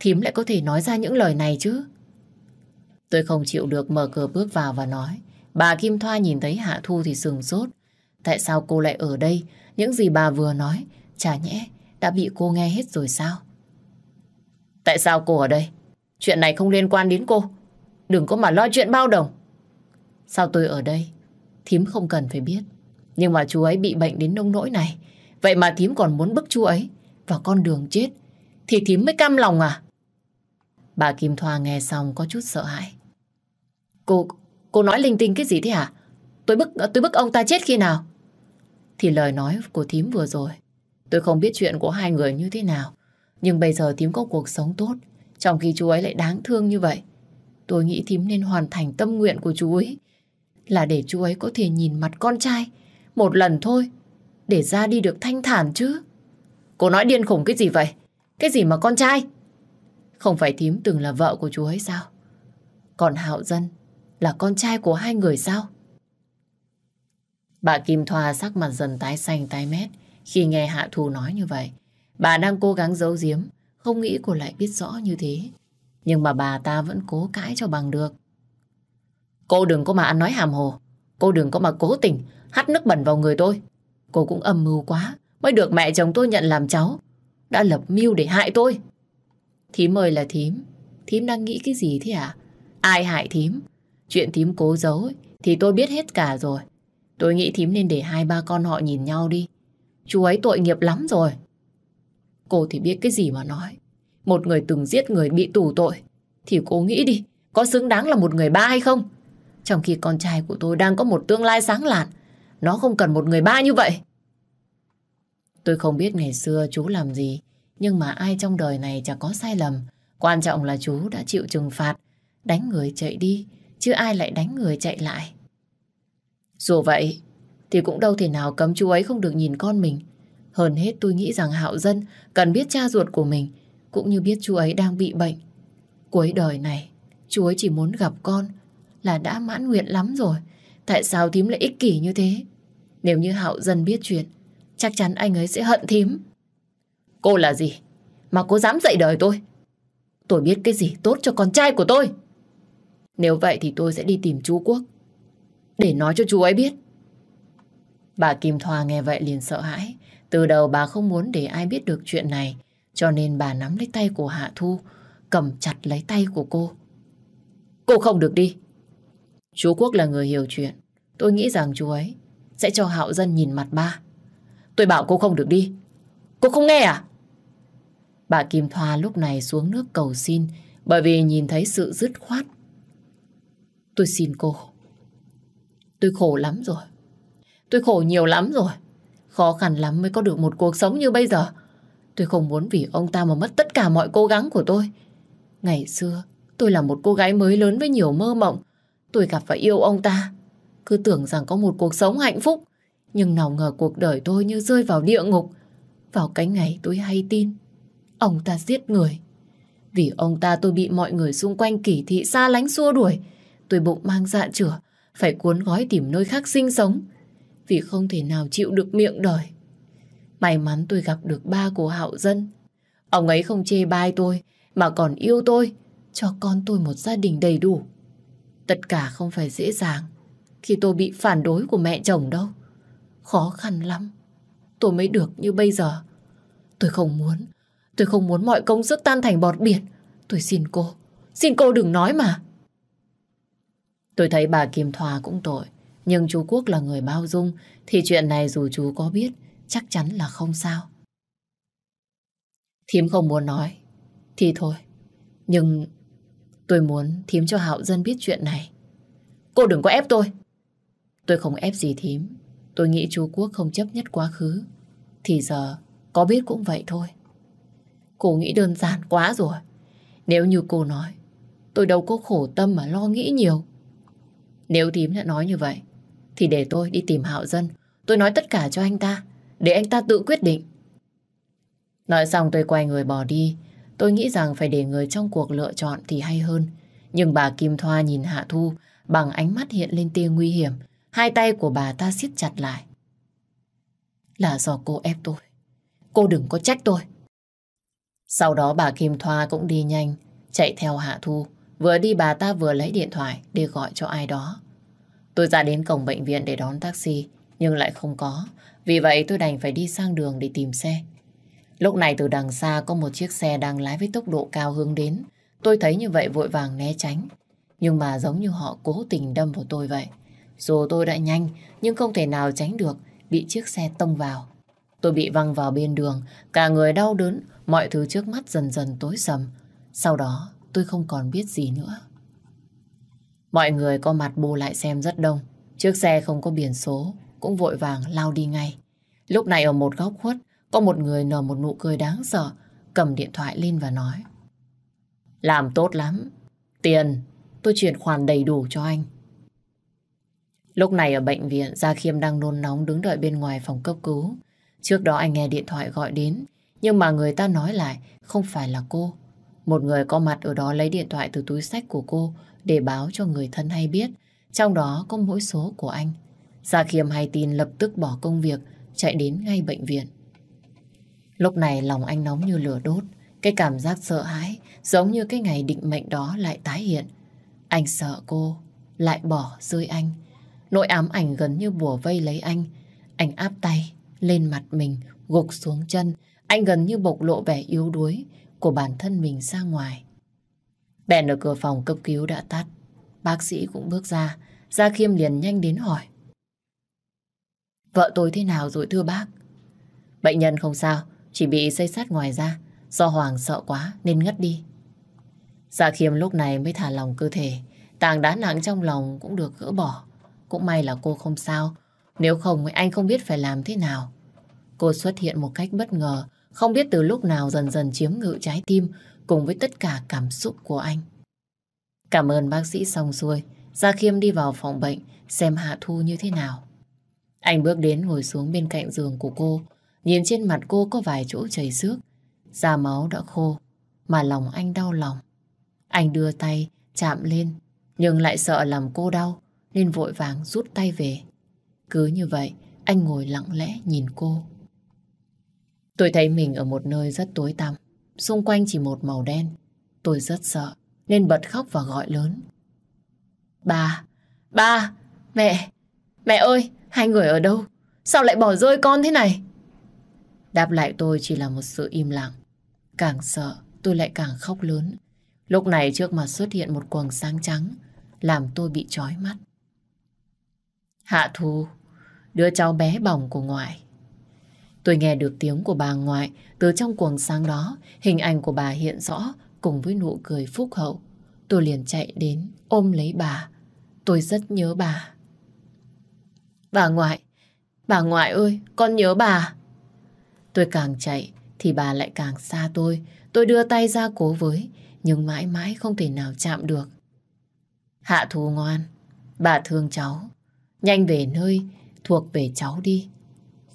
Thím lại có thể nói ra những lời này chứ? Tôi không chịu được mở cửa bước vào và nói. Bà Kim Thoa nhìn thấy Hạ Thu thì sừng sốt. Tại sao cô lại ở đây? Những gì bà vừa nói, chả nhẽ đã bị cô nghe hết rồi sao? Tại sao cô ở đây? Chuyện này không liên quan đến cô. Đừng có mà lo chuyện bao đồng. Sao tôi ở đây? Thím không cần phải biết. Nhưng mà chú ấy bị bệnh đến nông nỗi này. Vậy mà thím còn muốn bức chú ấy vào con đường chết. Thì thím mới cam lòng à? Bà Kim Thoa nghe xong có chút sợ hãi. Cô, cô nói linh tinh cái gì thế hả? Tôi bức, tôi bức ông ta chết khi nào? Thì lời nói của thím vừa rồi. Tôi không biết chuyện của hai người như thế nào. Nhưng bây giờ thím có cuộc sống tốt. Trong khi chú ấy lại đáng thương như vậy. Tôi nghĩ thím nên hoàn thành tâm nguyện của chú ấy. Là để chú ấy có thể nhìn mặt con trai. Một lần thôi. Để ra đi được thanh thản chứ. Cô nói điên khủng cái gì vậy? Cái gì mà con trai? Không phải thím từng là vợ của chú ấy sao? Còn Hạo Dân là con trai của hai người sao? Bà Kim Thoa sắc mặt dần tái xanh tái mét khi nghe Hạ Thù nói như vậy. Bà đang cố gắng giấu giếm, không nghĩ cô lại biết rõ như thế. Nhưng mà bà ta vẫn cố cãi cho bằng được. Cô đừng có mà ăn nói hàm hồ. Cô đừng có mà cố tình hắt nước bẩn vào người tôi. Cô cũng âm mưu quá mới được mẹ chồng tôi nhận làm cháu. Đã lập mưu để hại tôi. Thím ơi là thím. Thím đang nghĩ cái gì thế à? Ai hại thím? Chuyện thím cố giấu ấy, thì tôi biết hết cả rồi. Tôi nghĩ thím nên để hai ba con họ nhìn nhau đi. Chú ấy tội nghiệp lắm rồi. Cô thì biết cái gì mà nói. Một người từng giết người bị tù tội. Thì cô nghĩ đi, có xứng đáng là một người ba hay không? Trong khi con trai của tôi đang có một tương lai sáng lạn. Nó không cần một người ba như vậy. Tôi không biết ngày xưa chú làm gì. Nhưng mà ai trong đời này chẳng có sai lầm. Quan trọng là chú đã chịu trừng phạt. Đánh người chạy đi. Chứ ai lại đánh người chạy lại. Dù vậy, thì cũng đâu thể nào cấm chú ấy không được nhìn con mình. Hơn hết tôi nghĩ rằng Hạo Dân cần biết cha ruột của mình, cũng như biết chú ấy đang bị bệnh. Cuối đời này, chú ấy chỉ muốn gặp con là đã mãn nguyện lắm rồi. Tại sao thím lại ích kỷ như thế? Nếu như Hạo Dân biết chuyện, chắc chắn anh ấy sẽ hận thím. Cô là gì? Mà cô dám dạy đời tôi? Tôi biết cái gì tốt cho con trai của tôi. Nếu vậy thì tôi sẽ đi tìm chú Quốc để nói cho chú ấy biết. Bà Kim Thoa nghe vậy liền sợ hãi. Từ đầu bà không muốn để ai biết được chuyện này, cho nên bà nắm lấy tay của Hạ Thu, cầm chặt lấy tay của cô. Cô không được đi. Chú Quốc là người hiểu chuyện. Tôi nghĩ rằng chú ấy sẽ cho Hạo Dân nhìn mặt ba. Tôi bảo cô không được đi. Cô không nghe à? Bà Kim Thoa lúc này xuống nước cầu xin bởi vì nhìn thấy sự dứt khoát. Tôi xin cô. Tôi khổ lắm rồi. Tôi khổ nhiều lắm rồi. Khó khăn lắm mới có được một cuộc sống như bây giờ. Tôi không muốn vì ông ta mà mất tất cả mọi cố gắng của tôi. Ngày xưa, tôi là một cô gái mới lớn với nhiều mơ mộng. Tôi gặp và yêu ông ta. Cứ tưởng rằng có một cuộc sống hạnh phúc. Nhưng nào ngờ cuộc đời tôi như rơi vào địa ngục. Vào cái ngày tôi hay tin. Ông ta giết người. Vì ông ta tôi bị mọi người xung quanh kỳ thị xa lánh xua đuổi. Tôi bụng mang dạ chửa phải cuốn gói tìm nơi khác sinh sống vì không thể nào chịu được miệng đời. May mắn tôi gặp được ba của Hạo Dân. Ông ấy không chê bai tôi mà còn yêu tôi, cho con tôi một gia đình đầy đủ. Tất cả không phải dễ dàng khi tôi bị phản đối của mẹ chồng đâu. Khó khăn lắm. Tôi mới được như bây giờ. Tôi không muốn, tôi không muốn mọi công sức tan thành bọt biển. Tôi xin cô, xin cô đừng nói mà. Tôi thấy bà Kim Thoa cũng tội. Nhưng chú Quốc là người bao dung thì chuyện này dù chú có biết chắc chắn là không sao. Thím không muốn nói thì thôi. Nhưng tôi muốn thím cho Hạo Dân biết chuyện này. Cô đừng có ép tôi. Tôi không ép gì thím. Tôi nghĩ chú Quốc không chấp nhất quá khứ. Thì giờ có biết cũng vậy thôi. Cô nghĩ đơn giản quá rồi. Nếu như cô nói tôi đâu có khổ tâm mà lo nghĩ nhiều. Nếu thím đã nói như vậy, thì để tôi đi tìm Hạo Dân. Tôi nói tất cả cho anh ta, để anh ta tự quyết định. Nói xong tôi quay người bỏ đi. Tôi nghĩ rằng phải để người trong cuộc lựa chọn thì hay hơn. Nhưng bà Kim Thoa nhìn Hạ Thu bằng ánh mắt hiện lên tia nguy hiểm. Hai tay của bà ta siết chặt lại. Là do cô ép tôi. Cô đừng có trách tôi. Sau đó bà Kim Thoa cũng đi nhanh, chạy theo Hạ Thu. Vừa đi bà ta vừa lấy điện thoại để gọi cho ai đó. Tôi ra đến cổng bệnh viện để đón taxi, nhưng lại không có. Vì vậy tôi đành phải đi sang đường để tìm xe. Lúc này từ đằng xa có một chiếc xe đang lái với tốc độ cao hướng đến. Tôi thấy như vậy vội vàng né tránh. Nhưng mà giống như họ cố tình đâm vào tôi vậy. Dù tôi đã nhanh, nhưng không thể nào tránh được, bị chiếc xe tông vào. Tôi bị văng vào bên đường, cả người đau đớn, mọi thứ trước mắt dần dần tối sầm. Sau đó, tôi không còn biết gì nữa. Mọi người có mặt bù lại xem rất đông. Chiếc xe không có biển số, cũng vội vàng lao đi ngay. Lúc này ở một góc khuất, có một người nở một nụ cười đáng sợ, cầm điện thoại lên và nói. Làm tốt lắm. Tiền, tôi chuyển khoản đầy đủ cho anh. Lúc này ở bệnh viện, Gia Khiêm đang nôn nóng đứng đợi bên ngoài phòng cấp cứu. Trước đó anh nghe điện thoại gọi đến, Nhưng mà người ta nói lại không phải là cô. Một người có mặt ở đó lấy điện thoại từ túi sách của cô để báo cho người thân hay biết. Trong đó có mỗi số của anh. Gia Khiêm hay tin lập tức bỏ công việc chạy đến ngay bệnh viện. Lúc này lòng anh nóng như lửa đốt. Cái cảm giác sợ hãi giống như cái ngày định mệnh đó lại tái hiện. Anh sợ cô lại bỏ rơi anh. Nỗi ám ảnh gần như bùa vây lấy anh. Anh áp tay lên mặt mình, gục xuống chân. Anh gần như bộc lộ vẻ yếu đuối của bản thân mình ra ngoài. đèn ở cửa phòng cấp cứu đã tắt. Bác sĩ cũng bước ra. Gia Khiêm liền nhanh đến hỏi. Vợ tôi thế nào rồi thưa bác? Bệnh nhân không sao, chỉ bị xây sát ngoài da. Do Hoàng sợ quá nên ngất đi. Gia Khiêm lúc này mới thả lòng cơ thể. Tàng đá nặng trong lòng cũng được gỡ bỏ. Cũng may là cô không sao. Nếu không anh không biết phải làm thế nào. Cô xuất hiện một cách bất ngờ, không biết từ lúc nào dần dần chiếm ngự trái tim cùng với tất cả cảm xúc của anh. Cảm ơn bác sĩ xong xuôi. Gia Khiêm đi vào phòng bệnh xem Hạ Thu như thế nào. Anh bước đến ngồi xuống bên cạnh giường của cô, nhìn trên mặt cô có vài chỗ chảy xước, da máu đã khô, mà lòng anh đau lòng. Anh đưa tay chạm lên, nhưng lại sợ làm cô đau, nên vội vàng rút tay về. Cứ như vậy, anh ngồi lặng lẽ nhìn cô. Tôi thấy mình ở một nơi rất tối tăm, xung quanh chỉ một màu đen. Tôi rất sợ, nên bật khóc và gọi lớn. Ba, ba, mẹ, mẹ ơi, hai người ở đâu? Sao lại bỏ rơi con thế này? Đáp lại tôi chỉ là một sự im lặng. Càng sợ, tôi lại càng khóc lớn. Lúc này trước mặt xuất hiện một quầng sáng trắng, làm tôi bị trói mắt. Hạ Thu, đứa cháu bé bỏng của ngoại. Tôi nghe được tiếng của bà ngoại từ trong quần sáng đó, hình ảnh của bà hiện rõ cùng với nụ cười phúc hậu. Tôi liền chạy đến ôm lấy bà. Tôi rất nhớ bà. Bà ngoại, bà ngoại ơi, con nhớ bà. Tôi càng chạy thì bà lại càng xa tôi. Tôi đưa tay ra cố với, nhưng mãi mãi không thể nào chạm được. Hạ thù ngoan, bà thương cháu. Nhanh về nơi thuộc về cháu đi.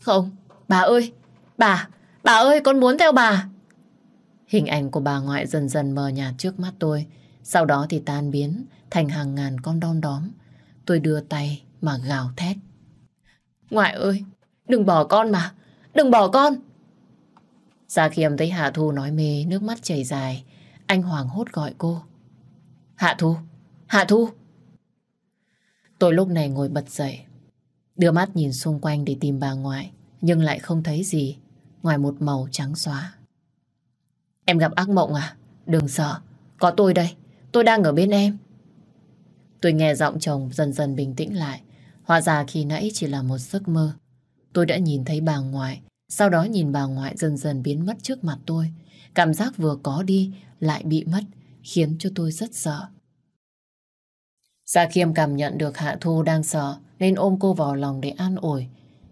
Không, bà ơi, bà, bà ơi, con muốn theo bà. Hình ảnh của bà ngoại dần dần mờ nhạt trước mắt tôi. Sau đó thì tan biến thành hàng ngàn con đom đóm. Tôi đưa tay mà gào thét. Ngoại ơi, đừng bỏ con mà, đừng bỏ con. Gia Khiêm thấy Hạ Thu nói mê, nước mắt chảy dài. Anh hoàng hốt gọi cô. Hạ Thu, Hạ Thu. Tôi lúc này ngồi bật dậy. Đưa mắt nhìn xung quanh để tìm bà ngoại, nhưng lại không thấy gì ngoài một màu trắng xóa. Em gặp ác mộng à? Đừng sợ, có tôi đây, tôi đang ở bên em. Tôi nghe giọng chồng dần dần bình tĩnh lại. Hóa ra khi nãy chỉ là một giấc mơ. Tôi đã nhìn thấy bà ngoại, sau đó nhìn bà ngoại dần dần biến mất trước mặt tôi. Cảm giác vừa có đi lại bị mất, khiến cho tôi rất sợ. Gia Khiêm cảm nhận được Hạ Thu đang sợ nên ôm cô vào lòng để an ủi.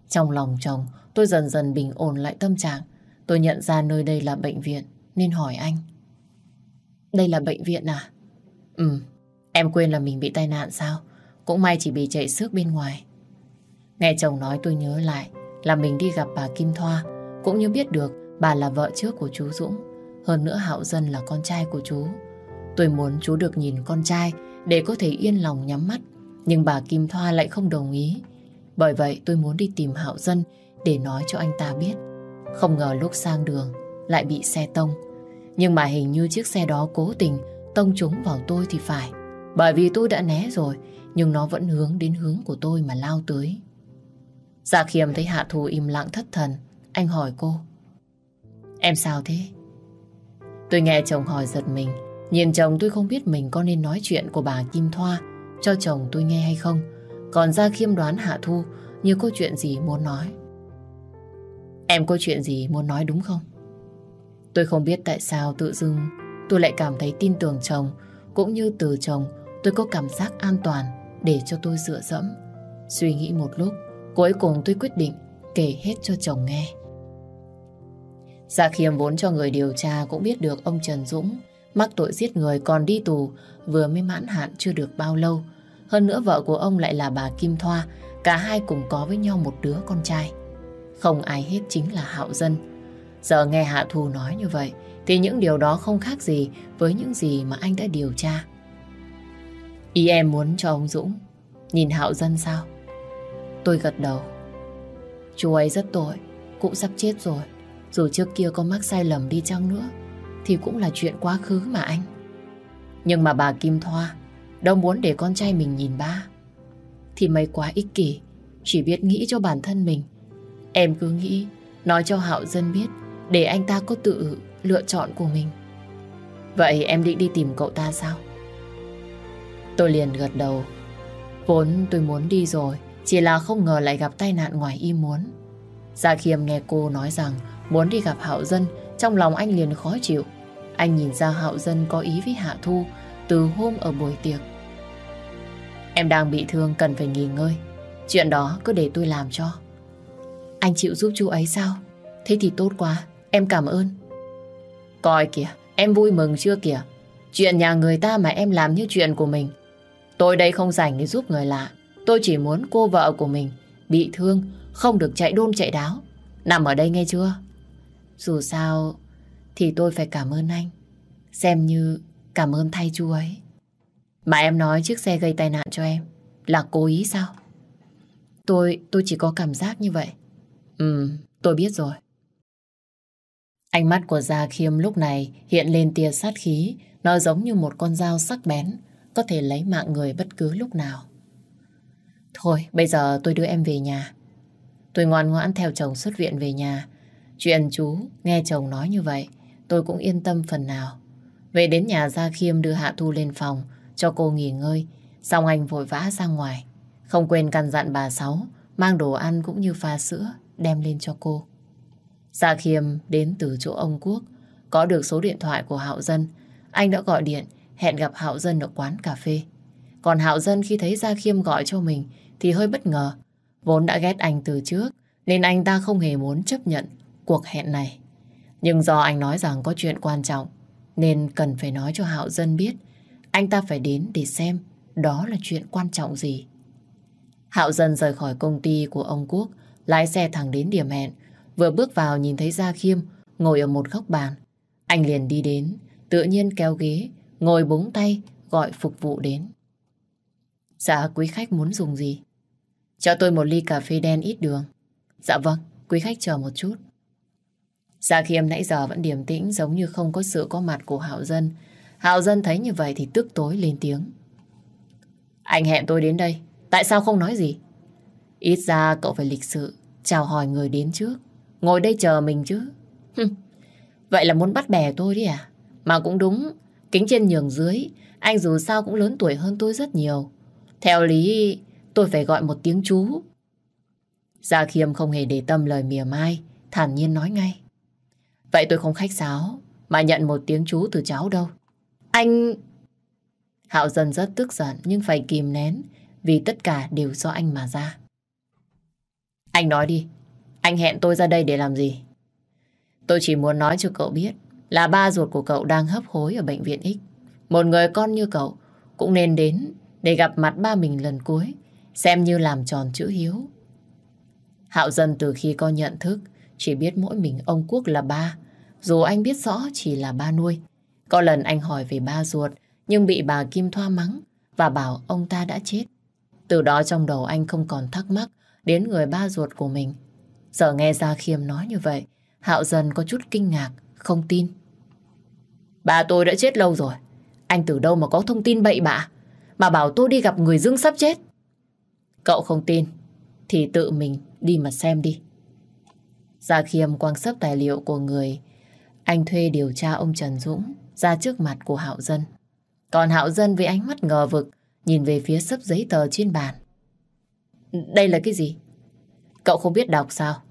Trong lòng chồng, tôi dần dần bình ổn lại tâm trạng. Tôi nhận ra nơi đây là bệnh viện nên hỏi anh. Đây là bệnh viện à? Ừ, em quên là mình bị tai nạn sao? Cũng may chỉ bị chạy xước bên ngoài. Nghe chồng nói tôi nhớ lại là mình đi gặp bà Kim Thoa cũng như biết được bà là vợ trước của chú Dũng. Hơn nữa Hạo Dân là con trai của chú. Tôi muốn chú được nhìn con trai để có thể yên lòng nhắm mắt. Nhưng bà Kim Thoa lại không đồng ý. Bởi vậy tôi muốn đi tìm Hạo Dân để nói cho anh ta biết. Không ngờ lúc sang đường lại bị xe tông. Nhưng mà hình như chiếc xe đó cố tình tông trúng vào tôi thì phải. Bởi vì tôi đã né rồi, nhưng nó vẫn hướng đến hướng của tôi mà lao tới gia khiêm thấy Hạ thu im lặng thất thần, anh hỏi cô. Em sao thế? Tôi nghe chồng hỏi giật mình, nhìn chồng tôi không biết mình có nên nói chuyện của bà Kim Thoa cho chồng tôi nghe hay không. Còn gia khiêm đoán Hạ Thu như có chuyện gì muốn nói. Em có chuyện gì muốn nói đúng không? Tôi không biết tại sao tự dưng tôi lại cảm thấy tin tưởng chồng cũng như từ chồng tôi có cảm giác an toàn để cho tôi dựa dẫm. Suy nghĩ một lúc, cuối cùng tôi quyết định kể hết cho chồng nghe. Dạ khiêm vốn cho người điều tra cũng biết được ông Trần Dũng mắc tội giết người còn đi tù vừa mới mãn hạn chưa được bao lâu. Hơn nữa vợ của ông lại là bà Kim Thoa, cả hai cùng có với nhau một đứa con trai. Không ai hết chính là Hạo Dân. Giờ nghe Hạ Thu nói như vậy thì những điều đó không khác gì với những gì mà anh đã điều tra. Ý em muốn cho ông Dũng nhìn Hạo Dân sao? Tôi gật đầu. Chú ấy rất tội, cũng sắp chết rồi. Dù trước kia có mắc sai lầm đi chăng nữa, thì cũng là chuyện quá khứ mà anh. Nhưng mà bà Kim Thoa đâu muốn để con trai mình nhìn ba. Thì mày quá ích kỷ, chỉ biết nghĩ cho bản thân mình. Em cứ nghĩ, nói cho Hạo Dân biết, để anh ta có tự lựa chọn của mình. Vậy em định đi tìm cậu ta sao? Tôi liền gật đầu. Vốn tôi muốn đi rồi, chỉ là không ngờ lại gặp tai nạn ngoài ý muốn. Gia Khiêm nghe cô nói rằng muốn đi gặp Hạo Dân, trong lòng anh liền khó chịu. Anh nhìn ra Hạo Dân có ý với Hạ Thu từ hôm ở buổi tiệc. Em đang bị thương cần phải nghỉ ngơi. Chuyện đó cứ để tôi làm cho. Anh chịu giúp chú ấy sao? Thế thì tốt quá, em cảm ơn. Coi kìa, em vui mừng chưa kìa. Chuyện nhà người ta mà em làm như chuyện của mình. Tôi đây không rảnh để giúp người lạ. Tôi chỉ muốn cô vợ của mình bị thương, không được chạy đôn chạy đáo. Nằm ở đây nghe chưa? Dù sao thì tôi phải cảm ơn anh. Xem như cảm ơn thay chú ấy. Mà em nói chiếc xe gây tai nạn cho em là cố ý sao? Tôi, tôi chỉ có cảm giác như vậy. Ừ, tôi biết rồi. Ánh mắt của Gia Khiêm lúc này hiện lên tia sát khí, nó giống như một con dao sắc bén, có thể lấy mạng người bất cứ lúc nào. Thôi, bây giờ tôi đưa em về nhà. Tôi ngoan ngoãn theo chồng xuất viện về nhà. Chuyện chú nghe chồng nói như vậy, tôi cũng yên tâm phần nào. Về đến nhà Gia Khiêm đưa Hạ Thu lên phòng, cho cô nghỉ ngơi, xong anh vội vã ra ngoài. Không quên căn dặn bà Sáu, mang đồ ăn cũng như pha sữa, đem lên cho cô. Gia Khiêm đến từ chỗ ông Quốc, có được số điện thoại của Hạo Dân. Anh đã gọi điện, hẹn gặp Hạo Dân ở quán cà phê. Còn Hạo Dân khi thấy Gia Khiêm gọi cho mình thì hơi bất ngờ. Vốn đã ghét anh từ trước, nên anh ta không hề muốn chấp nhận cuộc hẹn này. Nhưng do anh nói rằng có chuyện quan trọng, nên cần phải nói cho Hạo Dân biết anh ta phải đến để xem đó là chuyện quan trọng gì. Hạo Dân rời khỏi công ty của ông Quốc, lái xe thẳng đến điểm hẹn. Vừa bước vào nhìn thấy Gia Khiêm ngồi ở một góc bàn. Anh liền đi đến, tự nhiên kéo ghế, ngồi búng tay, gọi phục vụ đến. Dạ, quý khách muốn dùng gì? Cho tôi một ly cà phê đen ít đường. Dạ vâng, quý khách chờ một chút. Dạ, Gia Khiêm nãy giờ vẫn điềm tĩnh giống như không có sự có mặt của Hạo Dân. Hạo Dân thấy như vậy thì tức tối lên tiếng. Anh hẹn tôi đến đây, tại sao không nói gì? Ít ra cậu phải lịch sự, chào hỏi người đến trước. Ngồi đây chờ mình chứ. vậy là muốn bắt bè tôi đi à? Mà cũng đúng, kính trên nhường dưới, anh dù sao cũng lớn tuổi hơn tôi rất nhiều. Theo lý, tôi phải gọi một tiếng chú. Gia Khiêm không hề để tâm lời mỉa mai, thản nhiên nói ngay. Vậy tôi không khách sáo, mà nhận một tiếng chú từ cháu đâu. Anh... Hạo dần rất tức giận nhưng phải kìm nén vì tất cả đều do anh mà ra. Anh nói đi, anh hẹn tôi ra đây để làm gì? Tôi chỉ muốn nói cho cậu biết là ba ruột của cậu đang hấp hối ở bệnh viện X. Một người con như cậu cũng nên đến để gặp mặt ba mình lần cuối, xem như làm tròn chữ hiếu. Hạo dần từ khi có nhận thức, chỉ biết mỗi mình ông Quốc là ba, dù anh biết rõ chỉ là ba nuôi. Có lần anh hỏi về ba ruột, nhưng bị bà Kim Thoa mắng và bảo ông ta đã chết. Từ đó trong đầu anh không còn thắc mắc đến người ba ruột của mình. Giờ nghe Gia Khiêm nói như vậy, Hạo dần có chút kinh ngạc, không tin. Bà tôi đã chết lâu rồi. Anh từ đâu mà có thông tin bậy bạ, mà bảo tôi đi gặp người dưng sắp chết. Cậu không tin, thì tự mình đi mà xem đi. Gia Khiêm quang sấp tài liệu của người anh thuê điều tra ông Trần Dũng ra trước mặt của Hạo Dân. Còn Hạo Dân với ánh mắt ngờ vực nhìn về phía sấp giấy tờ trên bàn. Đây là cái gì? Cậu không biết đọc sao?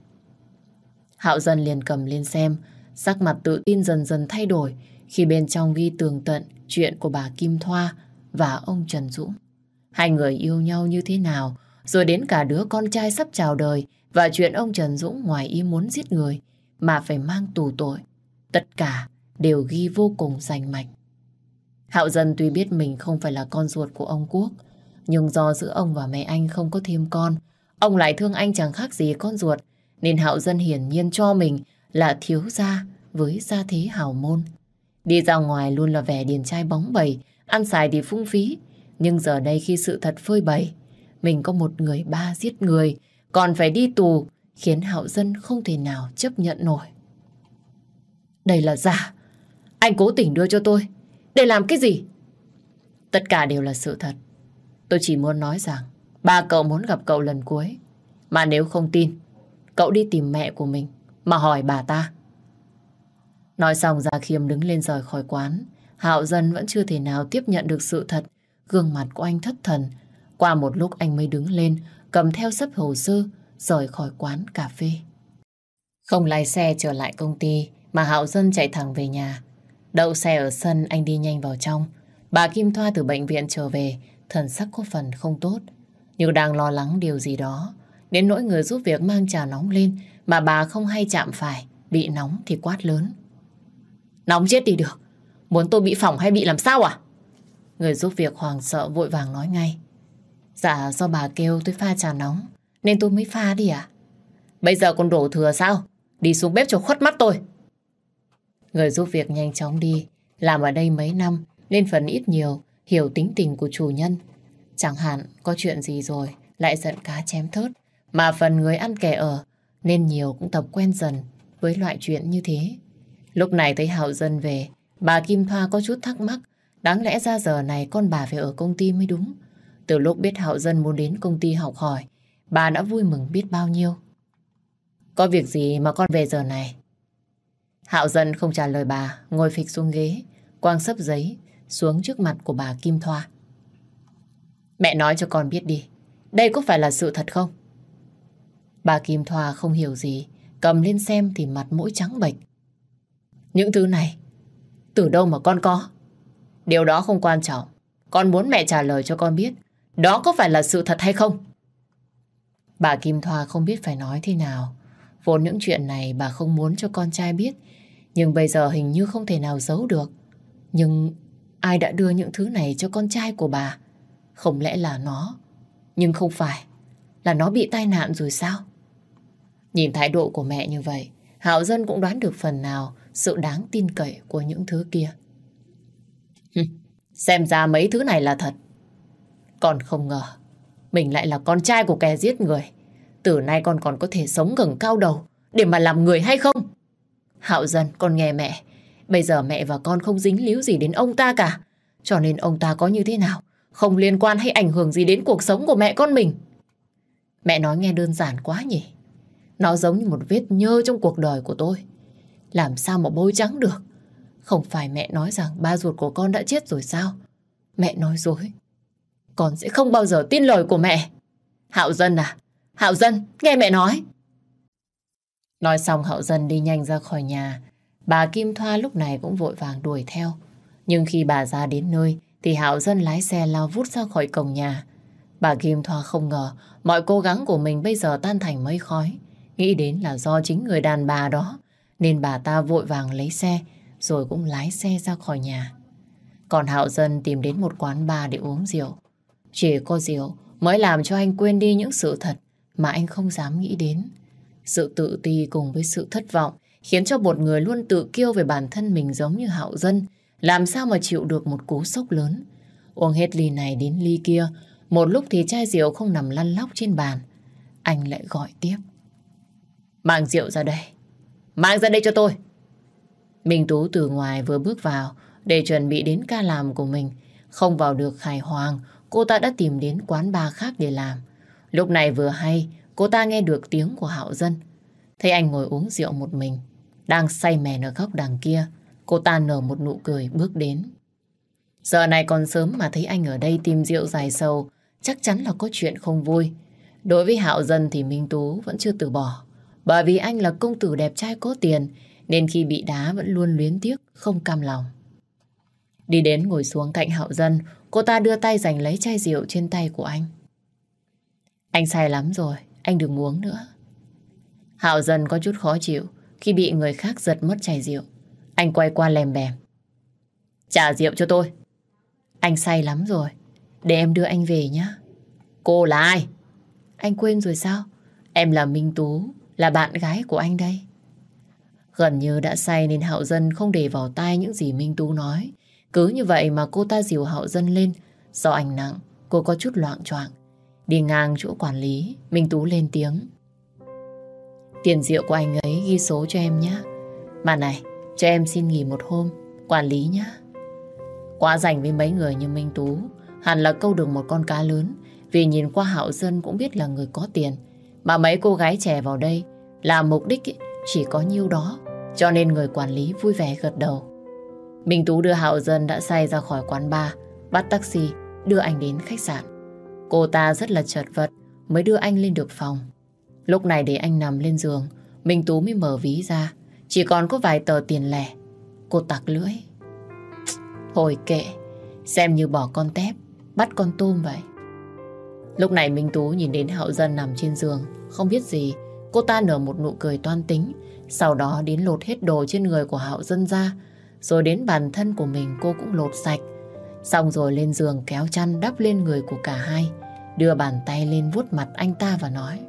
Hạo Dân liền cầm lên xem, sắc mặt tự tin dần dần thay đổi khi bên trong ghi tường tận chuyện của bà Kim Thoa và ông Trần Dũng. Hai người yêu nhau như thế nào, rồi đến cả đứa con trai sắp chào đời và chuyện ông Trần Dũng ngoài ý muốn giết người mà phải mang tù tội. Tất cả đều ghi vô cùng rành mạch. Hạo Dân tuy biết mình không phải là con ruột của ông Quốc, nhưng do giữa ông và mẹ anh không có thêm con, ông lại thương anh chẳng khác gì con ruột, nên Hạo Dân hiển nhiên cho mình là thiếu gia với gia thế hào môn. Đi ra ngoài luôn là vẻ điền trai bóng bẩy, ăn xài thì phung phí. Nhưng giờ đây khi sự thật phơi bày, mình có một người ba giết người, còn phải đi tù, khiến Hạo Dân không thể nào chấp nhận nổi. Đây là giả. Anh cố tình đưa cho tôi. Để làm cái gì? Tất cả đều là sự thật. Tôi chỉ muốn nói rằng ba cậu muốn gặp cậu lần cuối. Mà nếu không tin, cậu đi tìm mẹ của mình mà hỏi bà ta. Nói xong Gia Khiêm đứng lên rời khỏi quán. Hạo Dân vẫn chưa thể nào tiếp nhận được sự thật. Gương mặt của anh thất thần. Qua một lúc anh mới đứng lên, cầm theo sấp hồ sơ, rời khỏi quán cà phê. Không lái xe trở lại công ty, mà Hạo Dân chạy thẳng về nhà. Đậu xe ở sân, anh đi nhanh vào trong. Bà Kim Thoa từ bệnh viện trở về, thần sắc có phần không tốt. Như đang lo lắng điều gì đó. Đến nỗi người giúp việc mang trà nóng lên, mà bà không hay chạm phải, bị nóng thì quát lớn. Nóng chết đi được. Muốn tôi bị phỏng hay bị làm sao à? Người giúp việc hoàng sợ vội vàng nói ngay. Dạ do bà kêu tôi pha trà nóng, Nên tôi mới pha đi à Bây giờ còn đổ thừa sao? Đi xuống bếp cho khuất mắt tôi. Người giúp việc nhanh chóng đi, Làm ở đây mấy năm, Nên phần ít nhiều, hiểu tính tình của chủ nhân. Chẳng hạn, có chuyện gì rồi, Lại giận cá chém thớt, Mà phần người ăn kẻ ở, Nên nhiều cũng tập quen dần Với loại chuyện như thế. Lúc này thấy Hạo Dân về, Bà Kim Thoa có chút thắc mắc, Đáng lẽ ra giờ này con bà phải ở công ty mới đúng từ lúc biết Hạo Dân muốn đến công ty học hỏi, bà đã vui mừng biết bao nhiêu. Có việc gì mà con về giờ này? Hạo Dân không trả lời bà, ngồi phịch xuống ghế, quang sấp giấy xuống trước mặt của bà Kim Thoa. Mẹ nói cho con biết đi, đây có phải là sự thật không? Bà Kim Thoa không hiểu gì, cầm lên xem thì mặt mũi trắng bệch. Những thứ này, từ đâu mà con có? Điều đó không quan trọng. Con muốn mẹ trả lời cho con biết đó có phải là sự thật hay không? Bà Kim Thoa không biết phải nói thế nào. Vốn những chuyện này bà không muốn cho con trai biết. Nhưng bây giờ hình như không thể nào giấu được. Nhưng ai đã đưa những thứ này cho con trai của bà? Không lẽ là nó? Nhưng không phải. Là nó bị tai nạn rồi sao? Nhìn thái độ của mẹ như vậy, Hạo Dân cũng đoán được phần nào sự đáng tin cậy của những thứ kia. Xem ra mấy thứ này là thật. Con không ngờ, mình lại là con trai của kẻ giết người. Từ nay con còn có thể sống gần cao đầu để mà làm người hay không? Hạo dân, con nghe mẹ. Bây giờ mẹ và con không dính líu gì đến ông ta cả. Cho nên ông ta có như thế nào, không liên quan hay ảnh hưởng gì đến cuộc sống của mẹ con mình. Mẹ nói nghe đơn giản quá nhỉ. Nó giống như một vết nhơ trong cuộc đời của tôi. Làm sao mà bôi trắng được? Không phải mẹ nói rằng ba ruột của con đã chết rồi sao? Mẹ nói dối. Con sẽ không bao giờ tin lời của mẹ. Hạo Dân à? Hạo Dân, nghe mẹ nói. Nói xong Hạo Dân đi nhanh ra khỏi nhà. Bà Kim Thoa lúc này cũng vội vàng đuổi theo. Nhưng khi bà ra đến nơi thì Hạo Dân lái xe lao vút ra khỏi cổng nhà. Bà Kim Thoa không ngờ mọi cố gắng của mình bây giờ tan thành mây khói. Nghĩ đến là do chính người đàn bà đó nên bà ta vội vàng lấy xe rồi cũng lái xe ra khỏi nhà. Còn Hạo Dân tìm đến một quán bar để uống rượu. Chỉ có rượu mới làm cho anh quên đi những sự thật mà anh không dám nghĩ đến. Sự tự ti cùng với sự thất vọng khiến cho một người luôn tự kiêu về bản thân mình giống như Hạo Dân làm sao mà chịu được một cú sốc lớn. Uống hết ly này đến ly kia, một lúc thì chai rượu không nằm lăn lóc trên bàn. Anh lại gọi tiếp. Mang rượu ra đây. Mang ra đây cho tôi. Minh Tú từ ngoài vừa bước vào để chuẩn bị đến ca làm của mình. Không vào được Khải Hoàng, cô ta đã tìm đến quán bar khác để làm. Lúc này vừa hay, cô ta nghe được tiếng của Hạo Dân. Thấy anh ngồi uống rượu một mình, đang say mè ở góc đằng kia. Cô ta nở một nụ cười bước đến. Giờ này còn sớm mà thấy anh ở đây tìm rượu dài sâu, chắc chắn là có chuyện không vui. Đối với Hạo Dân thì Minh Tú vẫn chưa từ bỏ. Bởi vì anh là công tử đẹp trai có tiền, nên khi bị đá vẫn luôn luyến tiếc, không cam lòng. Đi đến ngồi xuống cạnh Hạo Dân, cô ta đưa tay giành lấy chai rượu trên tay của anh. Anh say lắm rồi, anh đừng uống nữa. Hạo Dân có chút khó chịu khi bị người khác giật mất chai rượu. Anh quay qua lèm bèm. Trả rượu cho tôi. Anh say lắm rồi, để em đưa anh về nhé. Cô là ai? Anh quên rồi sao? Em là Minh Tú, là bạn gái của anh đây. Gần như đã say nên Hạo Dân không để vào tai những gì Minh Tú nói. Cứ như vậy mà cô ta dìu Hậu Dân lên. Do ảnh nặng, cô có chút loạn choạng. Đi ngang chỗ quản lý, Minh Tú lên tiếng. Tiền rượu của anh ấy ghi số cho em nhé. Mà này, cho em xin nghỉ một hôm, quản lý nhé. Quá rảnh với mấy người như Minh Tú, hẳn là câu được một con cá lớn. Vì nhìn qua Hạo Dân cũng biết là người có tiền. Mà mấy cô gái trẻ vào đây là mục đích chỉ có nhiêu đó. Cho nên người quản lý vui vẻ gật đầu. Minh Tú đưa Hạo Dân đã say ra khỏi quán bar, bắt taxi, đưa anh đến khách sạn. Cô ta rất là chật vật mới đưa anh lên được phòng. Lúc này để anh nằm lên giường, Minh Tú mới mở ví ra. Chỉ còn có vài tờ tiền lẻ. Cô tặc lưỡi. hồi kệ, xem như bỏ con tép, bắt con tôm vậy. Lúc này Minh Tú nhìn đến Hạo Dân nằm trên giường, không biết gì. Cô ta nở một nụ cười toan tính, sau đó đến lột hết đồ trên người của Hạo Dân ra, rồi đến bản thân của mình cô cũng lột sạch. Xong rồi lên giường kéo chăn đắp lên người của cả hai, đưa bàn tay lên vuốt mặt anh ta và nói.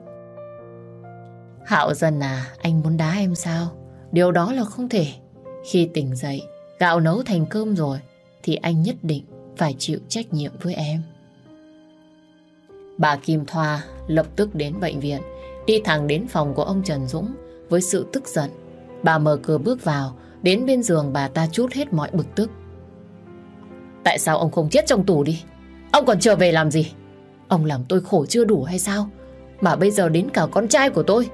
Hạo Dân à, anh muốn đá em sao? Điều đó là không thể. Khi tỉnh dậy, gạo nấu thành cơm rồi, thì anh nhất định phải chịu trách nhiệm với em. Bà Kim Thoa lập tức đến bệnh viện, đi thẳng đến phòng của ông Trần Dũng với sự tức giận. Bà mở cửa bước vào, đến bên giường bà ta chút hết mọi bực tức. Tại sao ông không chết trong tù đi? Ông còn trở về làm gì? Ông làm tôi khổ chưa đủ hay sao? Mà bây giờ đến cả con trai của tôi.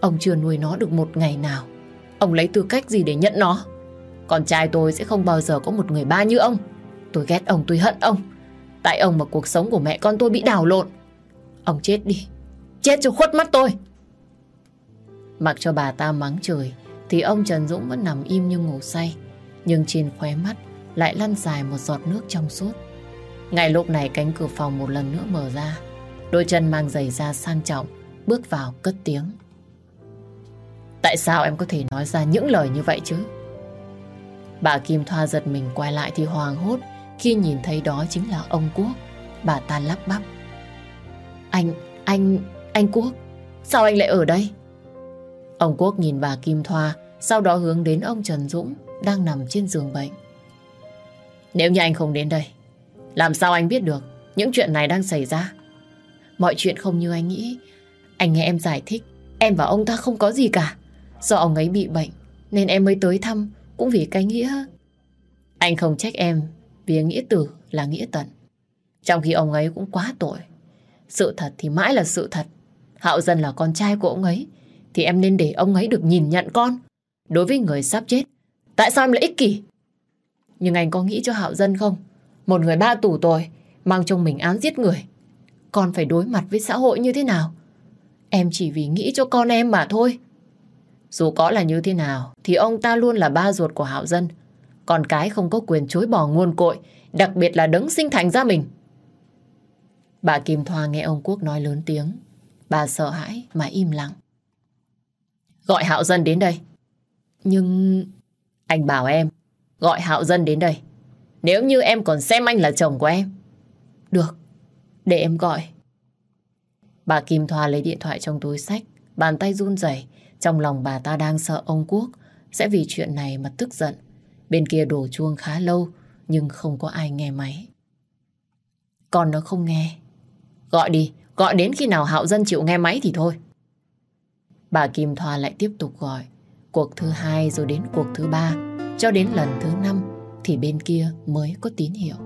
Ông chưa nuôi nó được một ngày nào. Ông lấy tư cách gì để nhận nó? Con trai tôi sẽ không bao giờ có một người ba như ông. Tôi ghét ông, tôi hận ông. Tại ông mà cuộc sống của mẹ con tôi bị đảo lộn. Ông chết đi. Chết cho khuất mắt tôi. Mặc cho bà ta mắng trời, thì ông Trần Dũng vẫn nằm im như ngủ say. Nhưng trên khóe mắt lại lăn dài một giọt nước trong suốt. Ngay lúc này cánh cửa phòng một lần nữa mở ra. Đôi chân mang giày da sang trọng, bước vào cất tiếng. Tại sao em có thể nói ra những lời như vậy chứ? Bà Kim Thoa giật mình quay lại thì hoàng hốt khi nhìn thấy đó chính là ông Quốc. Bà ta lắp bắp. Anh, anh, anh Quốc, sao anh lại ở đây? Ông Quốc nhìn bà Kim Thoa, sau đó hướng đến ông Trần Dũng đang nằm trên giường bệnh. Nếu như anh không đến đây, làm sao anh biết được những chuyện này đang xảy ra? Mọi chuyện không như anh nghĩ. Anh nghe em giải thích, em và ông ta không có gì cả. Do ông ấy bị bệnh, nên em mới tới thăm, cũng vì cái nghĩa. Anh không trách em vì nghĩa tử là nghĩa tận. Trong khi ông ấy cũng quá tội. Sự thật thì mãi là sự thật. Hạo Dân là con trai của ông ấy, thì em nên để ông ấy được nhìn nhận con. Đối với người sắp chết, tại sao em lại ích kỷ? Nhưng anh có nghĩ cho Hạo Dân không? Một người ba tù tội, mang trong mình án giết người. Con phải đối mặt với xã hội như thế nào? Em chỉ vì nghĩ cho con em mà thôi. Dù có là như thế nào, thì ông ta luôn là ba ruột của Hạo Dân. Con cái không có quyền chối bỏ nguồn cội, đặc biệt là đấng sinh thành ra mình. Bà Kim Thoa nghe ông Quốc nói lớn tiếng. Bà sợ hãi mà im lặng. Gọi Hạo Dân đến đây. Nhưng... Anh bảo em, gọi Hạo Dân đến đây. Nếu như em còn xem anh là chồng của em. Được, để em gọi. Bà Kim Thoa lấy điện thoại trong túi sách, bàn tay run rẩy Trong lòng bà ta đang sợ ông Quốc sẽ vì chuyện này mà tức giận. Bên kia đổ chuông khá lâu, nhưng không có ai nghe máy. Còn nó không nghe. Gọi đi, gọi đến khi nào Hạo Dân chịu nghe máy thì thôi. Bà Kim Thoa lại tiếp tục gọi. Cuộc thứ hai rồi đến cuộc thứ ba, cho đến lần thứ năm thì bên kia mới có tín hiệu.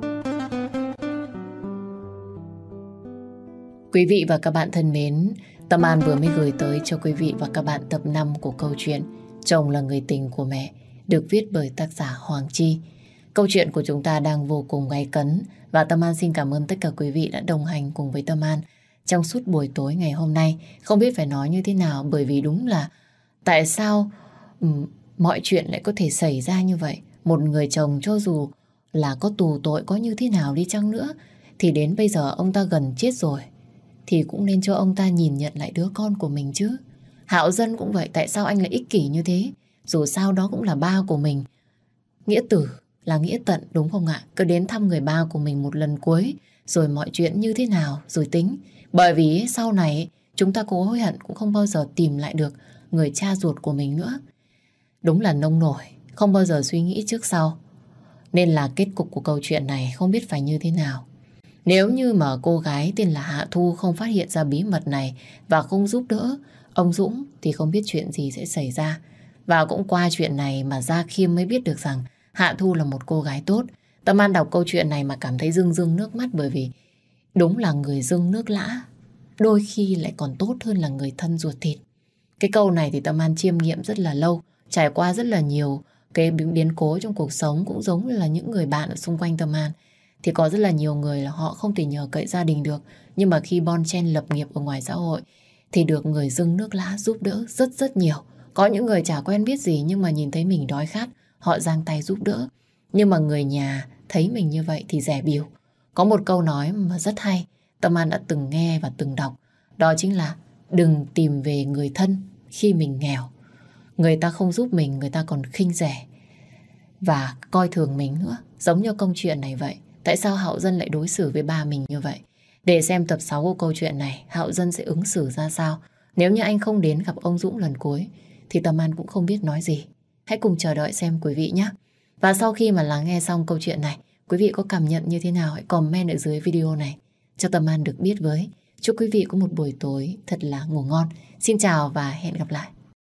Quý vị và các bạn thân mến, Tâm An vừa mới gửi tới cho quý vị và các bạn tập 5 của câu chuyện Chồng là người tình của mẹ, được viết bởi tác giả Hoàng Chi. Câu chuyện của chúng ta đang vô cùng gay cấn và Tâm An xin cảm ơn tất cả quý vị đã đồng hành cùng với Tâm An trong suốt buổi tối ngày hôm nay. Không biết phải nói như thế nào bởi vì đúng là tại sao um, mọi chuyện lại có thể xảy ra như vậy. Một người chồng cho dù là có tù tội có như thế nào đi chăng nữa thì đến bây giờ ông ta gần chết rồi thì cũng nên cho ông ta nhìn nhận lại đứa con của mình chứ. Hạo Dân cũng vậy, tại sao anh lại ích kỷ như thế? Dù sao đó cũng là ba của mình. Nghĩa tử là nghĩa tận đúng không ạ? Cứ đến thăm người ba của mình một lần cuối, rồi mọi chuyện như thế nào, rồi tính. Bởi vì sau này chúng ta cố hối hận cũng không bao giờ tìm lại được người cha ruột của mình nữa. Đúng là nông nổi, không bao giờ suy nghĩ trước sau. Nên là kết cục của câu chuyện này không biết phải như thế nào. Nếu như mà cô gái tên là Hạ Thu không phát hiện ra bí mật này và không giúp đỡ ông Dũng thì không biết chuyện gì sẽ xảy ra. Và cũng qua chuyện này mà Gia Khiêm mới biết được rằng Hạ Thu là một cô gái tốt. Tâm An đọc câu chuyện này mà cảm thấy rưng rưng nước mắt bởi vì đúng là người rưng nước lã. Đôi khi lại còn tốt hơn là người thân ruột thịt. Cái câu này thì Tâm An chiêm nghiệm rất là lâu, trải qua rất là nhiều cái biến cố trong cuộc sống cũng giống như là những người bạn ở xung quanh Tâm An. Thì có rất là nhiều người là họ không thể nhờ cậy gia đình được, nhưng mà khi bon chen lập nghiệp ở ngoài xã hội thì được người dưng nước lã giúp đỡ rất rất nhiều. Có những người chả quen biết gì nhưng mà nhìn thấy mình đói khát, họ giang tay giúp đỡ. Nhưng mà người nhà thấy mình như vậy thì rẻ biểu. Có một câu nói mà rất hay, Tâm An đã từng nghe và từng đọc. Đó chính là đừng tìm về người thân khi mình nghèo. Người ta không giúp mình, người ta còn khinh rẻ và coi thường mình nữa. Giống như câu chuyện này vậy. Tại sao Hạo Dân lại đối xử với ba mình như vậy? Để xem tập 6 của câu chuyện này, Hạo Dân sẽ ứng xử ra sao? Nếu như anh không đến gặp ông Dũng lần cuối, thì Tâm An cũng không biết nói gì. Hãy cùng chờ đợi xem quý vị nhé. Và sau khi mà lắng nghe xong câu chuyện này, quý vị có cảm nhận như thế nào hãy comment ở dưới video này cho Tâm An được biết với. Chúc quý vị có một buổi tối thật là ngủ ngon. Xin chào và hẹn gặp lại.